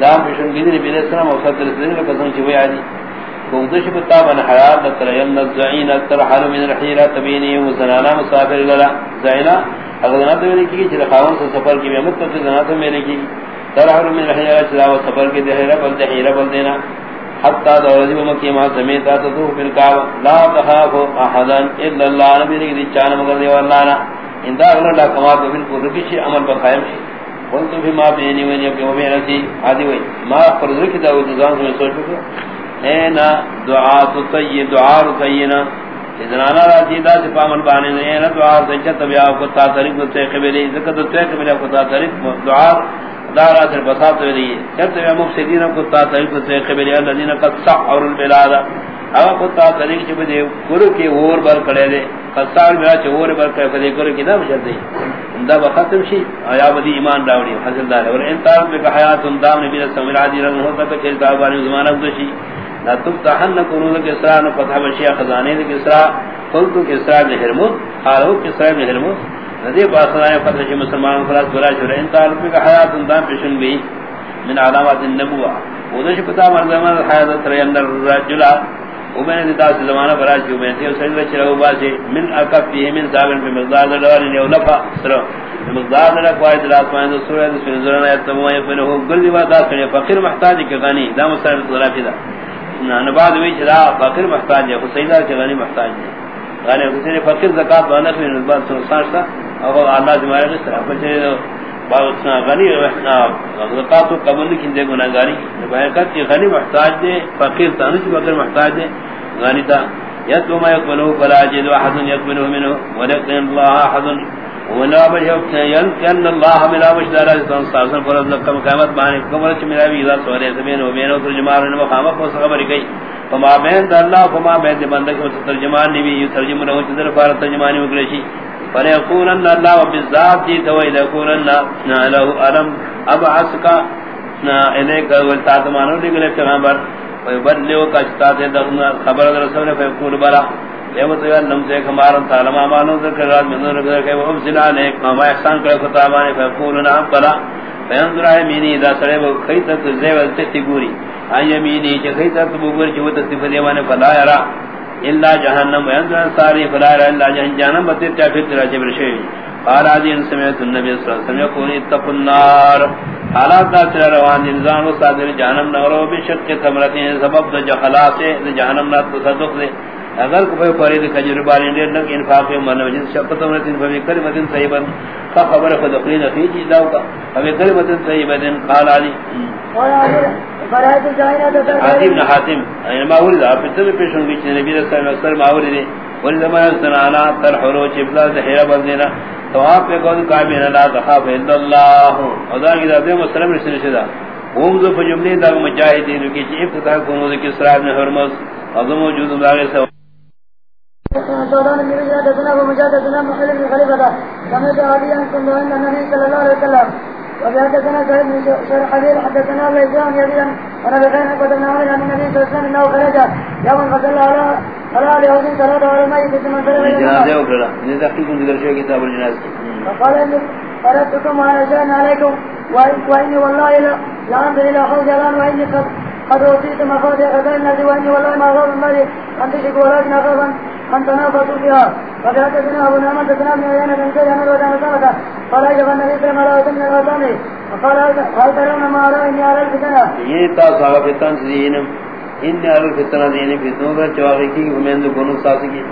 دام پشن گدی نبی علیہ السلام او صدر سین کا قسم چوی علی کوندش بتا بن حیات تر یم الزعین تر حال من الحیرہ تبینی و زنانا مسافر للا زینا اگر نہ تو کی کہ خاون سے سفر کی میں تو زنا تو میرے کی تر حال من الحیرہ چلا و سفر کی دہرہ بل دہرہ بل دینا حتی دورجی مکی ما سمیتا تو پھر کا لا تخاف احدا الا اللہ نبی دی چان مگر دی اللہ نا ان دا اللہ کما تو بالکل رکھی عمل پر قائم شي قلت بما بيني وبينك وبين نفسي هذه وين ما فرض لك داود زان میں سوچ کو اینا دعاء طیب دعاء طینا اذن انا راتی دا سے پامن بانے اینا دعاء سچت بیا کو تا طریق سے قبلی ذکر تو قبلی کو تا طریق دعاء دارا در بساط ولی چرت میں مفسدین کو تا طریق سے قبلی الذين قد سعروا البلاد. او کو تا طریق چ بدے گرو کے اور بر کڑے دے. قصار میرا چ اور بر کڑے بدے گرو کی نہ مجد دے۔ اندا ختم شی۔ آیا بدی ایمان راوڑی حاصل دار اور ان انتار میں کہ حیات دام نبی صلی اللہ علیہ وسلم ہوتا کہ چیز دار زمانہ گزشی لا تفتحن قرون کسرا نہ فتح بشیا خزانے کے کسرا قلت کسرا بن حرمت قالو کسرا بن حرمت ندی باسرائے فتح شی مسلمان خلاص برا شر ان تعلق کا حیات دام پیشن بھی۔ من علامات النبوہ۔ ودش پتا مرزمان حیات تر اندر الرجل ومن ذات زمانہ برا جو میں تھی اسے چلو باسے من اکف اکفی من زاغن پہ مقدار دار نے ولفا سر مقدار نہ کوئی دلات میں سورہ سورہ ایت تمام یہ ہو گل دی بات ہے فقیر محتاج کہ غنی دام سر ذرا نہ بعد وی چلا فقیر محتاج ہے حسینہ کے غنی محتاج ہے غنی حسین فقیر زکات وانا پھر بعد سن سارتا اور اللہ جمعہ کے طرف سے باغنا غنی رہنا زکات قبول کی دے گناہگاری. بہرکت کی غنی محتاج دے، فقیر تھا نہیں فقیر محتاج دے. غنی تھا یتلو ما یقبلو فلا جد احد یقبلو منه ولكن الله احد. ولا بجوت ين الله من ابشر رسول صلى الله عليه وسلم قامت بان قبر چ میرا بھی ذات سورے زمین و بینو ترجمان نے مقام کو خبر گئی. فما بین اللہ، فما بین بندے کو ترجمان نبی. ترجمہ نہ چندر فار ترجمانی مکرشی. فليقولن الله وبالذات تويل يقولن له ألم. أبعثك إليك والتعتمانو لقل افتغامبر ويبلغ كاشتات دخنا خبر رسول فيقول بلا. لیوت یا لم سے کمارن تعالی ما مانو ذکر رات من ذکر کہ وہ ابزل علیک ما احسان کرے خطابان فیقول بلا. فینظر یمینی اذا سرے وہ کئی تک زیول تتی گوری. ای کہ کئی تک بوگر جو فلا یرا. الا جہنم وینظر ساری فلا یرا الا جہنم بتے کیا پھر ترا جبر شی قال عادی ان سمعت النبي صلی اللہ علیہ وسلم يقول اتقوا النار۔ حالات دا چلا روان انسان و صادر جہنم نورو بشک تمرتین سبب دا جہلات جہنم نہ تصدق دے۔ اگر کوئی فرید تجربہ نے نہ انفاق میں من وجہ شفقت میں تین بھی کلمہ طیبہ خبر خود اخرین فی جی داو کا۔ ہمیں کلمہ طیبہ دین قال علی۔ عظیم حاتم این ما ولد اپ تے پیشن بیچ نبی رسول اللہ صلی اللہ علیہ وسلم ولزمان سنانا ترحلو چپلا زحیرہ بندینا تواب پہ قول کامین لا تخاف الا اللہ۔ خدا کی ذات مسلم رسل شدہ ومزو فجملی دا۔ مجاہدین کی چی افتتاح کنوز کی سراب نے حرمز۔ عظم وجود داغے سوا۔ سودان من رجال دسنا ومجاد دسنا محل بن خليفة سمعت عاليا كنت عند النبي صلى الله عليه وسلم وبحدثنا سعيد بن شرحبيل حدثنا ليجان يديا وانا بخير قدمنا عمل عن النبي صلى الله عليه وسلم انه خرج يوم فصلى على على لهوز صلاة على الميت ثم انصرف الى جنازے اکرلا یہ تحقیق ذکر شو کتاب الجناز کی فقال اني قرأتكم على شأن عليكم وإني والله لا لا أنظر إلى حوض الآن وإني قد قد أوتيت مفاتيح غداء الناس وإني والله ما غاب المالي أن تشركوا ولكن أخاف أن تنافسوا فيها فجاءتنا أبو نعمة تسنا من عيانة بن سيد أمر ودان سمكة قال أيها النبي صلى الله عليه وسلم الوطاني فقال هل ترون ما أرى إني أرى الفتنة یہ تا صاحب فتن زینم ان ال فتنہ دین فتنوں کا چواغی کی ہمیں دونوں ساتھ کی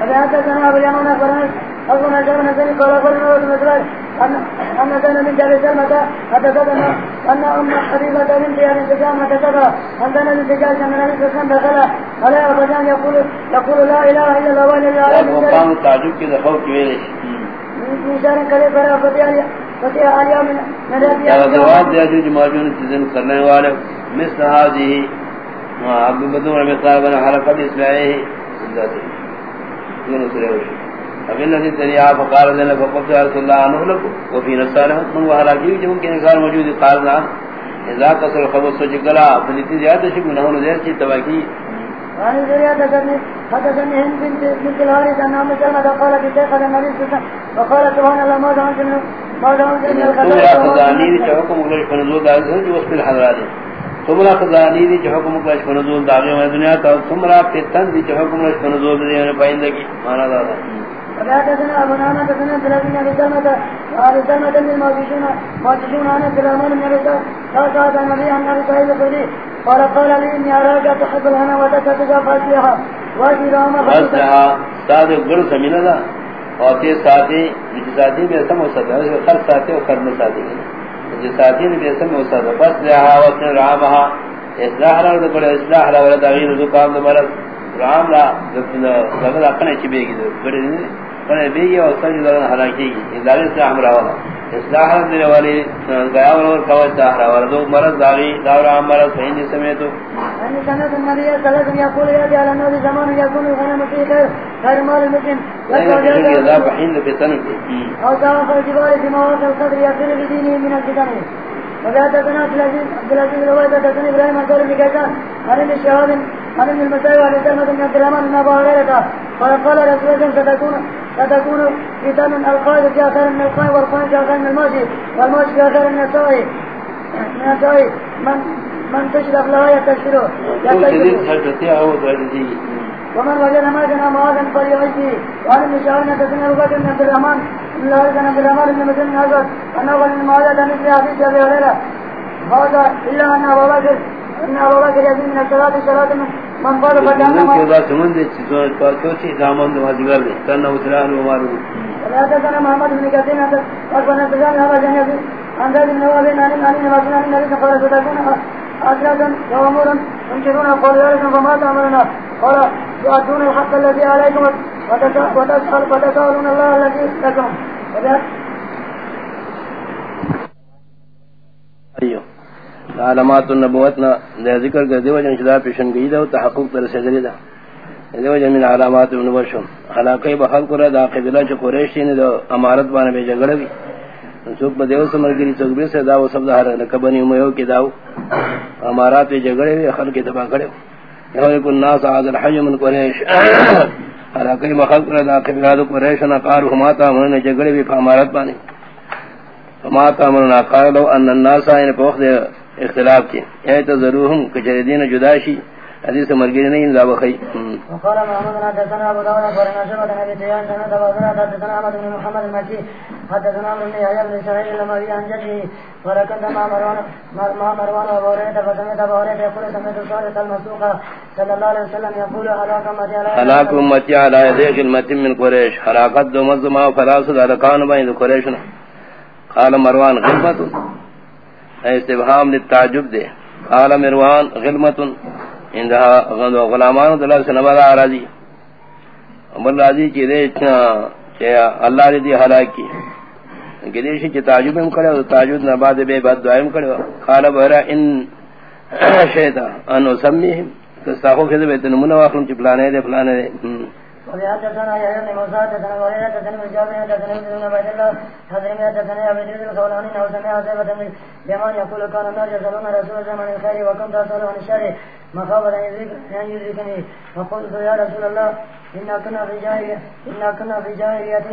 فجاءتنا أبو يمون أخبرنا أبو نجار نسني قال أخبرنا أبو نجار أن كان من جابر سلمة حدثتنا أن أم حبيبة بنت أبي سفيان حدثتها أن كان من من أبي سفيان دخل عليها فجان يقول يقول لا إله إلا الله وإلا الله اور مقام تعجب کی دخل کی ویلے من شهر قريب فرا فتح فتح عليها من من ربي. یا جواب دیا جو جماعتوں چیزیں کرنے والے مثل هذه عبد بدر مقدار بن حرکت اسماعیل ذاتی دونوں سے ہوئی ان الذي تريا فقال لنا فقلت يا رسول الله انه لك وفي نصالح من وهلا جي جو کہ انکار موجود قال نا اذا قصر خبر سوچ گلا فنتی زیادہ شک نہ ہونے دیر چی تباکی وعن الزريعة حدثني حدثني هند بنت بنت الحارث أن أم سلمة قالت لشيخ النبي صلى الله عليه وسلم وقال سبحان الله ما دعوت من ما دعوت من تمرا خزانی دی الخطايا حکم مغلش فنزول دا جو اس پہ حضرات تمرا خزانی دی حکم مغلش فنزول دا میں دنیا تا تمرا فتن دی حکم مغلش فنزول دی پائندگی۔ مانا دا وحدثنا أبو نعمة حدثنا ثلاثين أبي سلمة وأبي سلمة من الموجشون موجشون عن سليمان بن أبي سلمة قال سألت النبي عن أبي سعيد الخدري قال قال لي إني أراك تحب الهنا فاتيها وأتي لهم بس جہاں ساتھ گڑ سمینا دا اور تے ساتھی جس ساتھی میں سم ہو سکتا ہے خر ساتھی اور خرم ساتھی جس ساتھی نے بھی سم ہو سکتا بس جہاں وقت رامہا اصلاح را بڑا اصلاح را تغییر زکام دا مرض رام را زبد اپنے چبے گی بڑے بڑے بیگی اور سر جدارن حلاکی گی ادارے سے ہمراہ والا اصلاح دینے والی گیا اور قوت احرا والا دو مرض داغی داور عام مرض فہندی سمیتو أن سنة النبي صلى الله عليه وسلم يقول يأتي على النبي زمان الغنم فيه خير خير مال المسلم اذا بحين فتن أو سواء الجبال في مواقع القدر يصير بدينه من الفتن وحدثنا عبد العزيز عبد العزيز رويت حدثنا ابراهيم عن ابن شهاب عن ابن المسائب وعن سلمة بن عبد الرحمن بن ابو هريرة قال قال رسول الله ستكون ستكون فتن القائد فيها خير من القائد والقائد فيها خير من الماشي والماشي فيها خير من السائي من من من تشرف لها يستشفره ومن وجد ما جنا معاذا فليعيشه وعن ابن حدثنا ابو بكر بن عبد الرحمن بن الحارث بن عبد الرحمن بن مسلم اسود انه قال ان معاذ مثل حديث ابي هريره هذا الا ان ابا بكر ان ابا بكر يزيد من الصلاه صلاه من قال فكانما ولا تزال محمد بن كثير أكبر نتجان هذا جنة عن ذلك من هو بين أن أن نباتنا من الذي قال ستكون أسرة وأمورا ينكرون قول ذلك فما تعملنا قال يؤدون الحق الذي عليكم وتسأل وتسألون الله الذي لكم وذلك علامات النبوت نہ ذکر کر دیو جن شدا پیشن گئی دا تحقق تر سے دلی دا۔ دیو جن من علامات النبوت۔ شو حلاقے بخل کرا دا قبلہ چ قریش نے دو امارت بانے بے جھگڑ بھی سوک بدیو سمر گری چوک بھی سے دا وہ سب دہر نہ کبنی میو کی داو۔ امارات بے جھگڑے بھی خلق تبا کرے یو کو ناس عاد الحج من قریش۔ حلاقے بخل کرا دا قبلہ دو قریش نہ قار ہما تا من نے جھگڑے بھی امارت بانے۔ فما تامرنا قال لو ان الناس ان فوق اختلاف کی۔ اے تو ضرورهم کجردین جداشی حدیث مرگی نہیں لا بخی وقال محمد بن حدثنا ابو داود بن ابي سفيان سنة ابو هريرة حدثنا احمد بن محمد المكي حدثنا بن يحيى بن سعيد المروي عن جده ولكن مع مروان مع مروان فسمعت ابو هريرة يقول سمعت صالح المسوق صلى الله عليه وسلم يقول هلاك امتي على هلاك امتي على يديك المتم من قريش. حلاقت دو مزما فلاسد على كان بين قريشنا. قال مروان غلمت استبهام للتعجب دے۔ قال مروان غلمت عندها غلامان دلال سنبالا عراضی امر راضی کی دے چی اللہ نے دی ہلاکی گدیش کی تعجب ہم کرے تعجب نہ بعد بے بعد دعائم کرے۔ قال بہرا، ان شیطا ان سمیہم، تستاخو کذ بیت نمونہ واخلم چ پلانے دے پلانے دے۔ وبيحدثنا يا ابن موسى حدثنا وليد حدثنا من جابر حدثنا ابن عبد الله حدثنا حدثنا ابي ذر الخولاني انه سمع زيد بن اليمان يقول كان الناس يسالون رسول الله من الخير وكنت اسال عن الشر مخافه ان يدركني فقلت يا رسول الله إنا كنا في جاهلية إنا كنا في جاهلية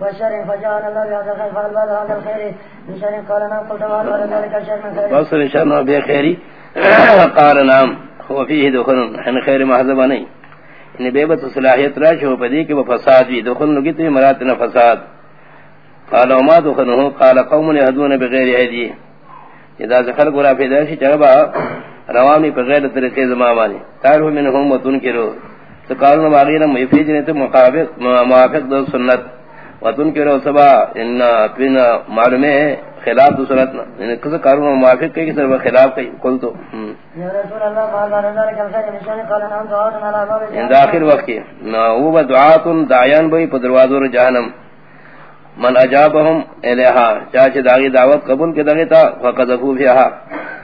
والشر فجاءنا الله بهذا الخير فهل بعد هذا الخير من شر قال نعم قلت وهل بعد ذلك الشر من خير بصر شر بخير قال نعم هو فيه دخل عن خير محذب نہیں۔ ان بے بت صلاحیت راش ہو پدی کہ وہ فساد بھی دخل نگی تو مراد نہ فساد۔ قال وما دخلوا قال قوم يهدون بغير هدي اذا ذكر غرا في ذلك چربا روانی بغیر طریقے زمانے تعرف منهم وتنكروا تو قالوا ما غير مفيد نے تو موافق دو سنت۔ وتنكروا سبا ان بنا معلومے خلاف دو سنت نے کس کاروں موافق کئی سر خلاف کئی قل تو۔ ان داخل وقت نہ وہ دعات دعیان بھئی پر دروازوں جہنم۔ من اجابهم الہا چاچ داغی دعوت قبول کے دغی تا فقذفو فیہا۔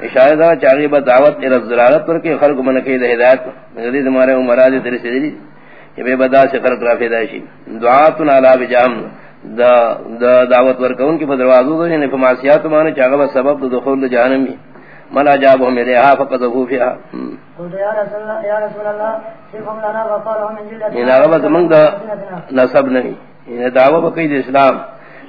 اشارہ دا با دعوت الى الزلالت پر کے خلق من کی ہدایت غدید ہمارے مراد دل سے دی کہ بے بدا سے خلق را پیدائشی دعات علی بجام دا, دا دعوت ورکون کی دروازوں دو یعنی فماسیات مانے چاگا سبب دو دخول جہنم من اجابهم الہا فقذفو فیہا. قلت یا رسول اللہ یا رسول اللہ صرفهم لنا وقالهم من جلد ان اغبت من دا نصب نہیں دعوی بقید اسلام.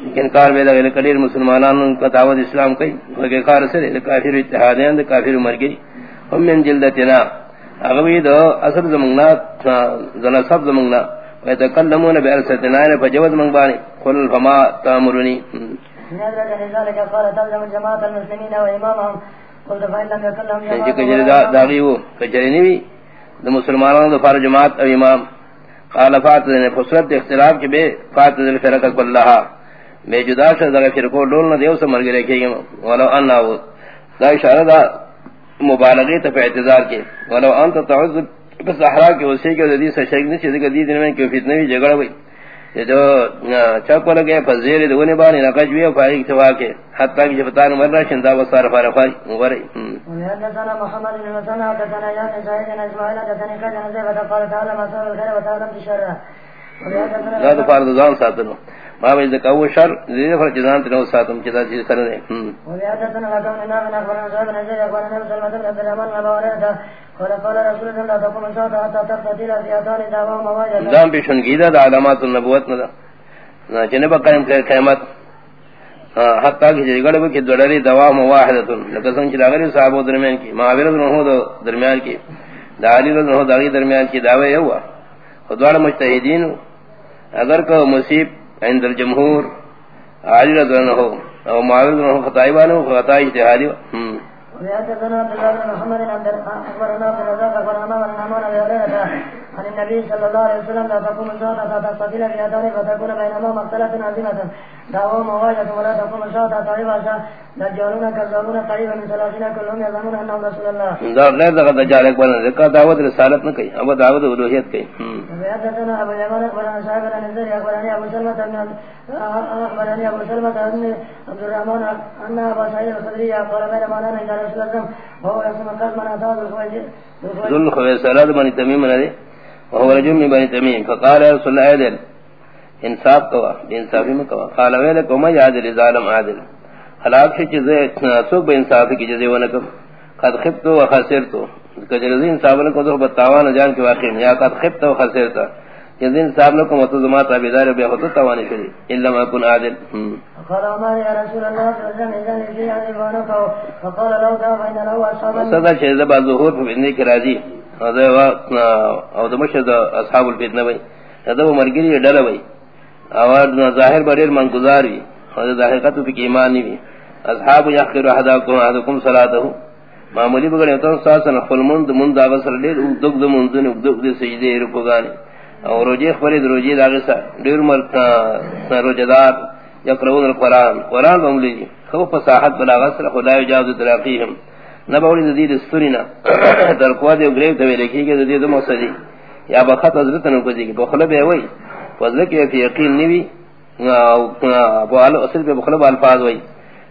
لیکن کار میں لگے کڑیر مسلمانان کا دعوت اسلام کئی. لگے کار سے کافر اتحادین دے کافر مر گئی ہم من جلدتنا اغوی دو اصل زمانہ زنا سب زمانہ. ويتكلمون بأرسلتنا فجوز من باني. قل فما تامرني تلزم جماعة المسلمين وإمامهم. قلت فإن لم يكن لهم جماعة فار جماعت او امام قال فسرت اختلاف کے بے فاتد الفرق کلہا بے جدا سے دغه فرقو ډول نه دیو سم مرګ لري ولو ان او دا اشاره دا مبالغه ته اعتذار کې ولو انت تعذ بصحرا کے وسی کے حدیث سے شیخ نے سیدھ دی دن میں کہ فتنہ بھی جھگڑا ہوئی یہ جو چاک پر گئے فزیر دونے بانی نقج بھی فائق توا کے حتی کہ جبتان مرنا شندہ وصار فارفائی مغرئی وحدثنا محمد بن مسنى حدثنا يا سعيد بن اسماعيل حدثني كان زيد قال تعالى ما صار الخير وتعالى بشر فرض ساتنو ما وی ذکا وہ شر ذی فر جزان تنو ساتم چدا چیز کرنے ہم وحدثنا لكم من نام اخبرنا صاحب نجد اخبرنا مسلمة بن عبد الرحمن وابا قال قال رسول الله تقوم الساعة حتى تقتتل زيادان دعوة مواجهة دام پیشنگیدہ دا علامات النبوت ندا جنبا قائم قیمت حتی کہ جگڑ بکی دوڑری دوام واحدتن لکسن چلا غری صحابہ درمیان کی معاویر درمیان کی دا علی درمیان کی دعوی یوا خدوار مجتہدین اگر کو مصیب عند الجمهور. علی رضی اللہ عنہ او معاویہ رضی اللہ عنہ خطائی بانو خطائی اجتہادی وحدثنا عبد الله بن محمد بن اخبرنا عبد الرزاق اخبرنا عن عمر بن هريره عن النبي صلى الله عليه وسلم لا تقوم الساعه حتى تستطيل رياضان فتكون بينهما مقتله عظيمه دعوهم مواجهه ولا تقوم الساعه قريبا دجالون كذابون قريبا من ثلاثين كلهم يظنون انهم رسول الله. دا غیر دا دجال اکبر نے ذکر دعوت رسالت نہ کہی اب دعوت الوہیت کہی وحدثنا ابو اليمان اخبرنا شعيب بن النذر اخبرني ابو سلمة بن اخبرني ابو سلمة بن عبد الرحمن ان ابا سعيد الخدري قال بين ما لنا عند رسول الله وهو يسمى قسما اتاه ذو الخويسرات بن تميم نے وهو رجل من بني تميم فقال رسول الله انصاف کوا انصافی میں کوا. قال ویل کوما عادل ظالم عادل. ہلاک سے چیزیں سوک بے انصافی کی جزے ونکم قد خبت و خسرت. کجرزی انصاف کو تو بتاوان جان کے واقع یا قد خبت و خسرت. جزی انصاف کو مت زما تابیدار بے خود توان شری الا ما كن عادل. قال ما يا رسول الله صلى الله عليه وسلم يعني بانك فقال لو ذا بين لو اصحاب صدا شهد بعد ظهور في کے راضی او دمشد اصحاب الفتنه وي هذا مرگری وي اور ظاہر بڑے من گزاری اور ظاہر کا تو ایمان نہیں اصحاب یخر احدکم احدکم صلاته معمولی بگڑے تو ساسن خلمند من دا غسر دیر دگ دم منذن دگ دے سجدے رکوگان اور روجے خبر روجے دا غسر دیر مرتا روجدار یقرؤون القران قران معمولی خو فصاحت بلا غسر خدا یجاز تراقیہم. نہ بولی ذی استرینا در کو دے گریو تے لکھی کہ ذی دو مسجد یا بخط حضرت نے کو دی کہ بخلب ہے فضل کے فی یقین نہیں ابو ال اصل پہ بخلب الفاظ وہی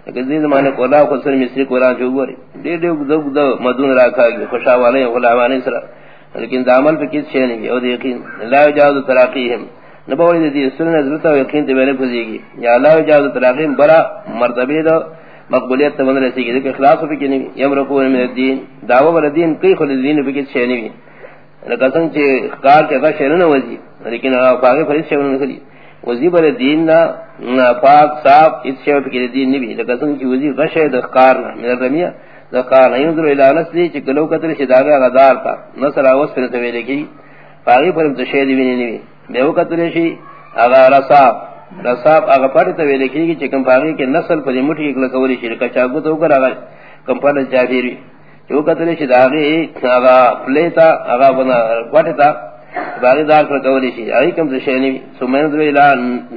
کہ دی زمانے کو لا کو سر مصری قران جو گوری دے دے دو دو مدون راکھا کہ خوشا والے غلامان سرا لیکن دامل پہ کس شے نہیں اور یقین. لا جاز تراقیہم نبوی دی سنن حضرت یقین تے میرے پھزی گی یا لا جاز تراقیم بڑا مرتبہ دو مقبولیت تمن رسی گی کہ اخلاص ہو کہ نہیں یمرقون من الدین. دعوی بر دین کئی خل دین پہ کس شے نہیں لکسن چے کار کے غش نہ وجی لیکن فاغ فرض شے نہ کلی وزی بر دین نا پاک صاف اس شے پہ دین نہیں لکسن چے وزی غش ہے دخار نہ من رمیا دخار نہیں ندر الى نسلی چے کلو قتل شداغا غدار تا نصر اوس پر تو لکی فاغ پر تو شے دی نہیں بے وقت ریشی اغا رصاب رصاب اغا پڑی تو لکی کی چکم فاغ کے نسل پر مٹھی اکلا کوری شرکا چاگو تو کر اغا کم پر جافیری جو قتل شد آگے آگا پلیتا آگا بنا وٹتا باغی دار کر کولی شد آگی کم تشینی سمین در الہ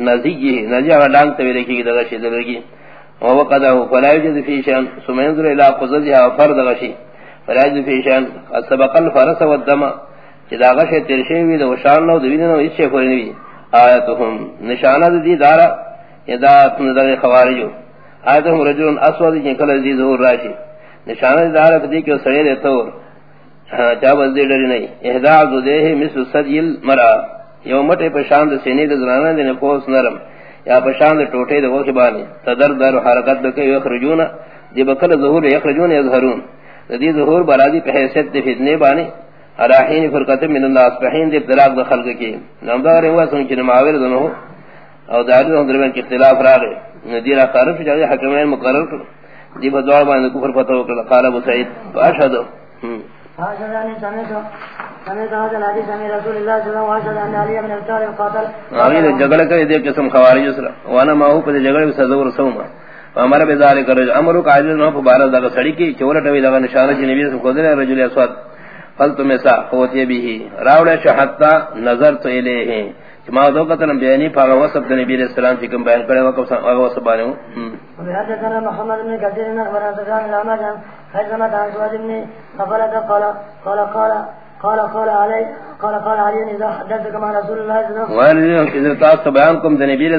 نزیجی نزیج آگا ڈانگ تبی رکی دغا شد لگی ووقدہو فلائی جد فیشان سمین در الہ قضل آگا فرد غشی فلائی جد فیشان سبق الفرس والدم. چد آگا شد ترشیوی دو شان نو دویدن و اس شے فرنوی آیتهم. نشانہ دی دارا یدا تندر خوارجو. آیتهم رجل اسود جنکل دی ظہور راشی نشانہ دار دی کہ سڑے دے تو چا بس دے ڈری نہیں اہدا ذو دے مثل سجل مرا. یو مٹے پشاند سینے دے زنانہ دے پوس نرم. یا پشاند ٹوٹے دے وخ بانی تدر در حرکت دے کہ یخرجون دی بکل ظہور یخرجون یظہرون دی ظہور برادی پہ حیثیت دے فتنے بانی اراحین فرقت من الناس پہین دے ابتلاق دے خلق کی نامدار ہوا سن چن معاور دنو او داری دے درمیان کی اختلاف را گئے دیرا خارف جاگے حکمین مقرر کرو دی بدوار باندې کفر پتہ وکړه. قال ابو سعید اشهد جگڑ کر دے قسم خوارج سره وانا ما هو په جگڑ سزا ورسوم امر به ذالک رجل امر قائل نو په بار دغه سړی کی چورټوي دغه نشانه چې نبی صلی الله علیه رجل اسود. فلت مسا قوتی به راوړ شحتا نظر تو الیه ما دو قتل بیانی پاگا وصف دنی بیر اسلام چکم بیان کرے وقف سن آگا وصف بانے ہوں وحدثنا محمد بن كثير من اخبار سفيان الأعمش عن خزمة عن سواد بن قبلة قال قال قال قال قال علي قال قال علي اذا حدثك مع رسول الله وسلم.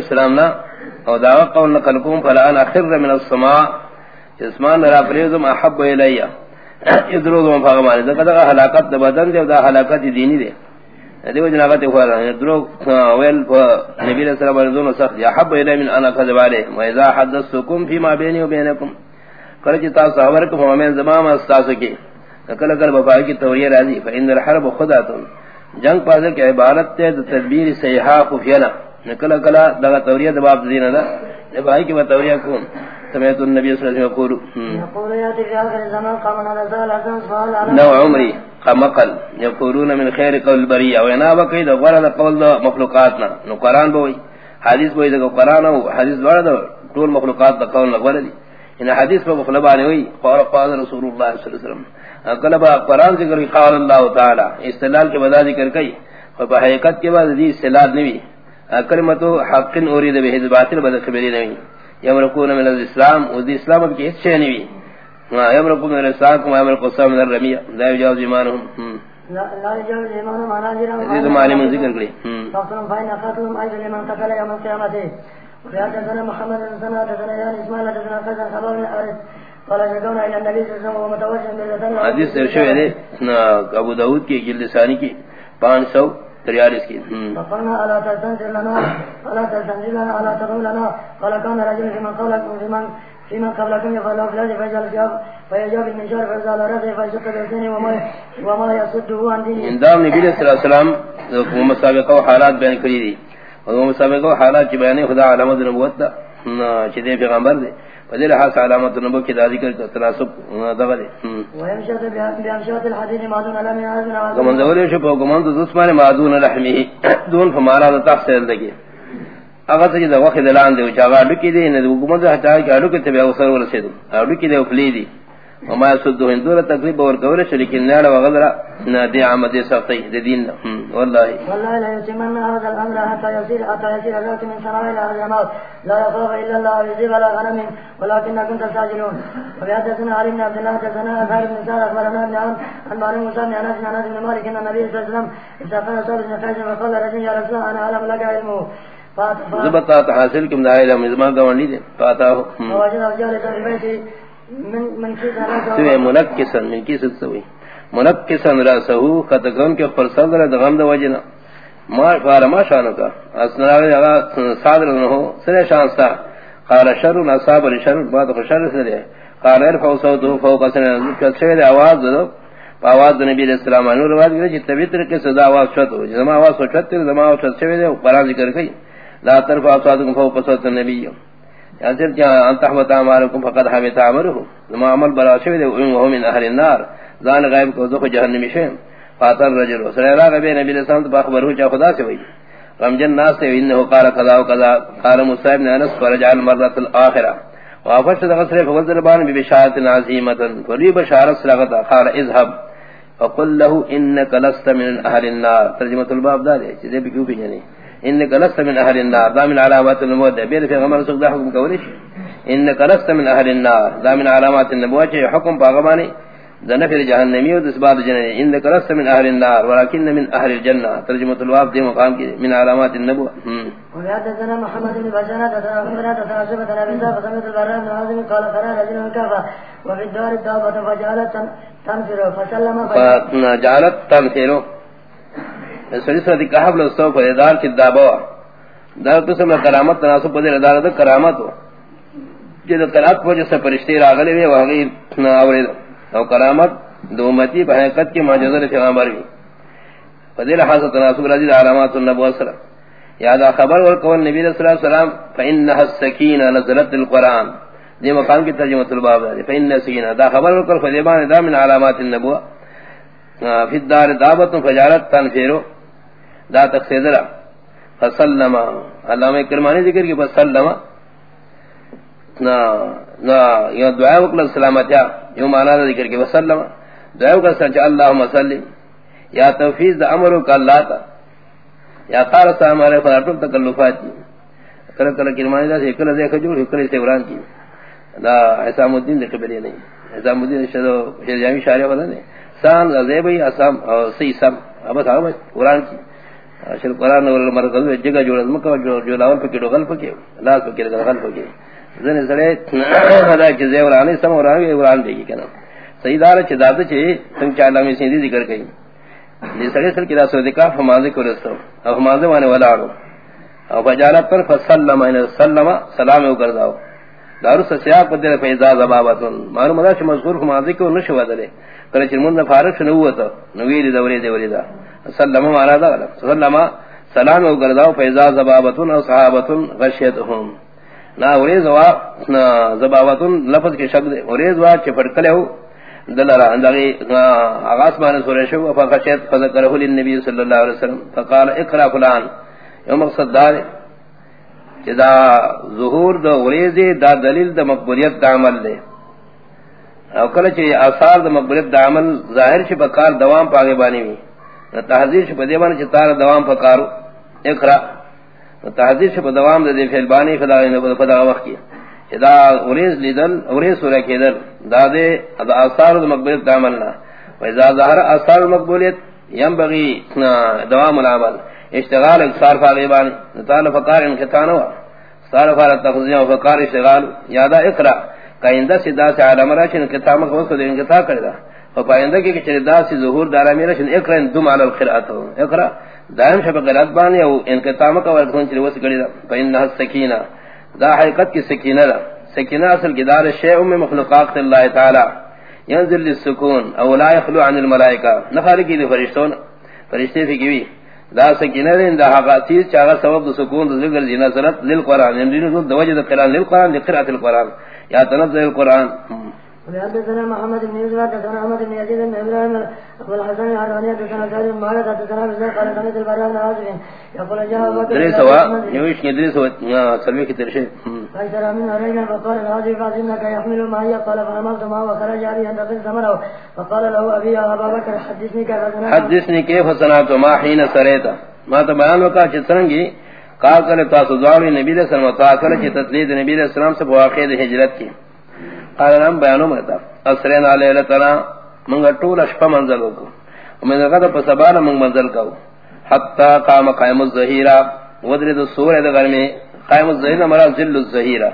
اذا نا او قول فلان اخر من السماء. جسمان را پریزم احب الیا ادرو دو فاغمانی دا قدر حلاقت بدن دے دا حلاقت دینی دے. دیو جنابت ہوا درو ویل نبی علیہ السلام علیہ وسلم سخت یا حب الی من انا کذب علیہ و اذا حدثتکم فيما بینی و بینکم. کل چتا صحابر کو ہمیں زمام استاس کی کل کل بفا کی توریہ راضی فان الحرب خدات جنگ پاس کے عبارت تے تدبیر صحیحہ خفیہ کل کل دا توریہ دباب دین دا بھائی کی توریہ کو سمعت النبي صلى الله عليه وسلم يقول يقول ياتي في اخر الزمان قام على ذلك نو عمري قمقل يقولون من خير قول البريه وانا بقي ذا غرض قول مخلوقاتنا. نو قران بوي حديث بوي ذا قران او حديث ورد طول مخلوقات ذا قول غرض ان حديث بو مخلبان وي قال قال رسول الله صلى الله عليه وسلم. قال با قران ذکر قال الله تعالى استدلال کے بعد ذکر کئی اور حقیقت کے بعد دی استدلال نہیں کلمۃ حق اريد به باطل بد خبری نہیں یمرکون من الاسلام و دی اسلام کی اس شے نہیں یمرکون من الاسلام کما یمرکون سام من الرمیہ لا یجاوز ایمانهم. لا یجاوز ایمانهم انا جرا عزیز معلوم ذکر کرے فاصل فائن قاتلهم ايضا لمن قتل وحدثنا محمد بن سنة حدثنا يا اسماعيل حدثنا قيس خبر حارث. قال شكونا الى النبي صلى الله عليه وسلم ومتوجه بالذن حديث ارشوه ہے ابو داود کی جلد ثانی کی. پانچ سو تریالیس کی۔ فقالنا الا تستنزل لنا الا تستنزل لنا الا تقول لنا۔ قال كان رجل في من قبلكم في من في من قبلكم يقال له فلاذ فجل الجواب فيجاب المنشار فزال رضي فيشق بيسيني وما وما يصده عن دينه. اندام نبی صلی اللہ علیہ وسلم مسابقہ و حالات بیان کری دی۔ اور مسابقہ و حالات کی بیانی خدا علامت نبوت دا چیدے پیغمبر دے۔ فضل حاس علامت نبو کی دادی کر تناسب دغه دي ويمشط بامشات الحديد ما دون لم يعزنا كما ذول شو بوغمان تو دسمان ما دون لحمه. دون فمارا تحصيل دگی اگر ته دا وخت دلان دی چا غاډو کی دی نه وګمو ته چا غاډو کی ته بیا وسر ورسېدو غاډو کی دی خپلی دی وما يسده هندورة تقريبا والقورش لكن نال وغدر نادي عمد سقطي دين. والله. والله لا يتمنى هذا الأمر حتى يصير حتى يصير ذلك من سنوات أهل الموت. لا يخاف إلا الله يجيب على غنم. ولكنكم تستعجلون وبحدثنا علي بن عبد الله حدثنا أثار بن سار أخبرنا ابن عون عن معلوم موسى بن بن أنس بن مالك أن النبي صلى الله عليه وسلم استقال صالح بن قيس وقال رجل يا رسول الله أنا أعلم لك علمه. زبطات حاصل كم دائرہ مزمان گوانڈی دے پاتا ہو ووجد سوی منکسن من کیسد سوی؟ منکسن کے دا وجنا ما صادر شان سا قال شر اصاب بعد شر قال ارفع صوته فوق دو. نبی علیہ السلام انور کے صدا چھت ہو. جما چھت جما چھت ذکر کئی لا فوق صوت یعنی یاسر کیا انت حمت اعمالکم فقد حمت عمله ما عمل برا شوی دے وهم من اهل النار. ذان غائب کو ذو جہنم شے. فاتر رجل. سرا نبی نبی علیہ السلام تو خبر ہو چا خدا سے ہوئی. رمجن ناس سے انه قال قضا وقضا قال مصعب بن انس فرجع المره الاخره وافش غسر فوزر بان ببشارت عظیمه فلی بشارت سلغتا قال اذهب. فقل له انك لست من اهل النار. ترجمه الباب دا ہے چیزیں بھی کیوں بھی نہیں؟ انك لست من اهل النار ذا من علامات النبوة بیر في غمر سوک دا حکم کولیش انك لست من اهل النار ذا من علامات النبوة چی حکم باغمانی ذا نفر جہنمی و دسباد جننی انك لست من اهل النار ولكن من اهل الجنة ترجمة الواب دی مقام کی من علامات النبوة وحدثنا محمد بن بشانة تسنى أخبرنا تسنى شبة نبيسا فسمت البراء من عظم قال فرى رجل كافة وفي الدار الدابة فجعلت تنفر فسلم فجعلت تنفر سلسلہ دی کہا بلو سو پر ادار کی دابوا دار قسم کرامت تناسب پر ادار دا کرامت ہو. جد کرات پر جس پرشتے راغلے وے وہی ناوری او کرامت دو امتی بحقیقت کی معجزہ پیغمبر بھی فضیل حاصل تناسب رضی علامات النبو صلی یادا خبر والقول نبی صلی اللہ علیہ وسلم فإنها السکینہ نزلت القرآن. دی مقام کی ترجمت الباب دا فإنها السکینہ. دا خبر والقول فضیبان دا من علامات النبوہ فی الدار دعوت فجارت تنفیرو. دا تقصیدرہ فسلم. علامہ کرمانی ذکر کی فسلم. نا نا یہ دعا وکلا سلامتیا یوں مانا ذکر کی فسلم. دعا وکلا سلامتیا اللہم سلم یا توفیز دا عمرو کا اللہ تا یا قار سا ہمارے خدارتوں تکلفات. کی کل کل کرمانی دا سے کل دیکھ جو کل سے کی. دا حسام الدین دے قبلی نہیں حسام الدین شدو شیر جامی شارع خدا نہیں سان زیبی، اسام سی، سم. اب تھا قرآن کی. اشل قرآن اور مرکز میں جگہ جوڑ مکہ جو جو لاول پکے دو غلط پکے لاس پکے دو غلط پکے زنے سڑے ہدا کہ زیور علی سم اور علی قرآن دے کنا. سیدار چ داد چ تم چالا میں سیدھی ذکر کئی یہ سڑے سر کلا سو دکا فمازے کو رسو او فمازے وانے والا او فجالت پر فسلم ان سلم، سلام او کر داو دارو سیا کو دے فیضا زبابتن معلوم ہے کہ مذکور فمازے کو نشو ودرے کله چې مونږ فارغ شنو وته نو ویل دا ورې دی ورې دا. سلام معنا دا سلام سلام او ګرځاو فیضا زبابتون او صحابتون غشیتهم. نا ورې زوا نا زبابتون لفظ کې شک دی ورې زوا چې پړکلهو دلرا اندغی آغاز بانے سورے شو. فقشت فذکرہ للنبی صلی اللہ علیہ وسلم. فقال اقرا فلان. یو مقصد دار دا ظہور دا غریزی دا دلیل دا مقبولیت دا عمل دے. او کله چې اثار د مقبرت د عمل ظاهر شي په کار دوام پاګې باندې وي تحذير شي، په دې چې تار دوام په کارو، اقرا. تحذير شي، په دوام د دې فعل باندې خدای نه، په دغه وخت کې. چې دا اوریز لیدل، اوریز سورہ کېدل، دا دې د اثار د مقبرت د عمل نه. واذا ظهر اثار المقبولیت، ينبغي دوام العمل. اشتغال اکثار پاګې باندې تعالی فقار انقطاع نو صار فار تخزیہ و فقار اشتغال یادا اقرا. کائندہ سے دا سے عالم راشن کتاب کو اس کو دین کتاب کرے گا اور پائندہ کے دا سے ظہور دارا میرا شن اقرا دم علی القراءت اقرا دائم شب قرات بان یا ان کا ور کون چلی وس گڑی دا فین السکینہ دا حقیقت کی سکینہ دا سکینہ اصل کی دار شیء من مخلوقات اللہ تعالی. ينزل للسكون او لا يخلو عن الملائکہ نخالقی دی فرشتوں فرشتے بھی کی دا سکینہ دین دا حقاتی چاغا سبب دا سکون دا ذکر دی نظرت للقرآن. یعنی دو وجہ دا قرآن للقرآن دی القرآن. یا تنزل القرآن. وحدثنا محمد بن يوسف حدثنا احمد بن يزيد بن ابراهيم ابو الحسن الحراني حدثنا سعيد بن معاذ حدثنا بن قال سمعت البراء بن عازب يقول جاء ابو بكر دري سوا يوش ندري سوا سلمي کی ترشي فاشترى منها رجلا فقال الهادي فاظنك يحمل ما هي قال فنمرت معه وخرج علي ان تقل ثمره فقال له ابي يا ابا بكر حدثني كيف حدثني كيف صنعت ما حين سريت ما تبيان وكا چترنگی قال کرے تا سزاوی نبی علیہ السلام تا کرے چ تسلید نبی علیہ السلام سے واقع ہجرت کی قال نام بیانو متا اسرین علی تعالی منگا طول اشپ منزل کو میں نے کہا پسبان منگ منزل کو حتا قام قائم الظہیرہ ودرد سورہ دغر میں قائم الظہیر مرا ذل الظہیرہ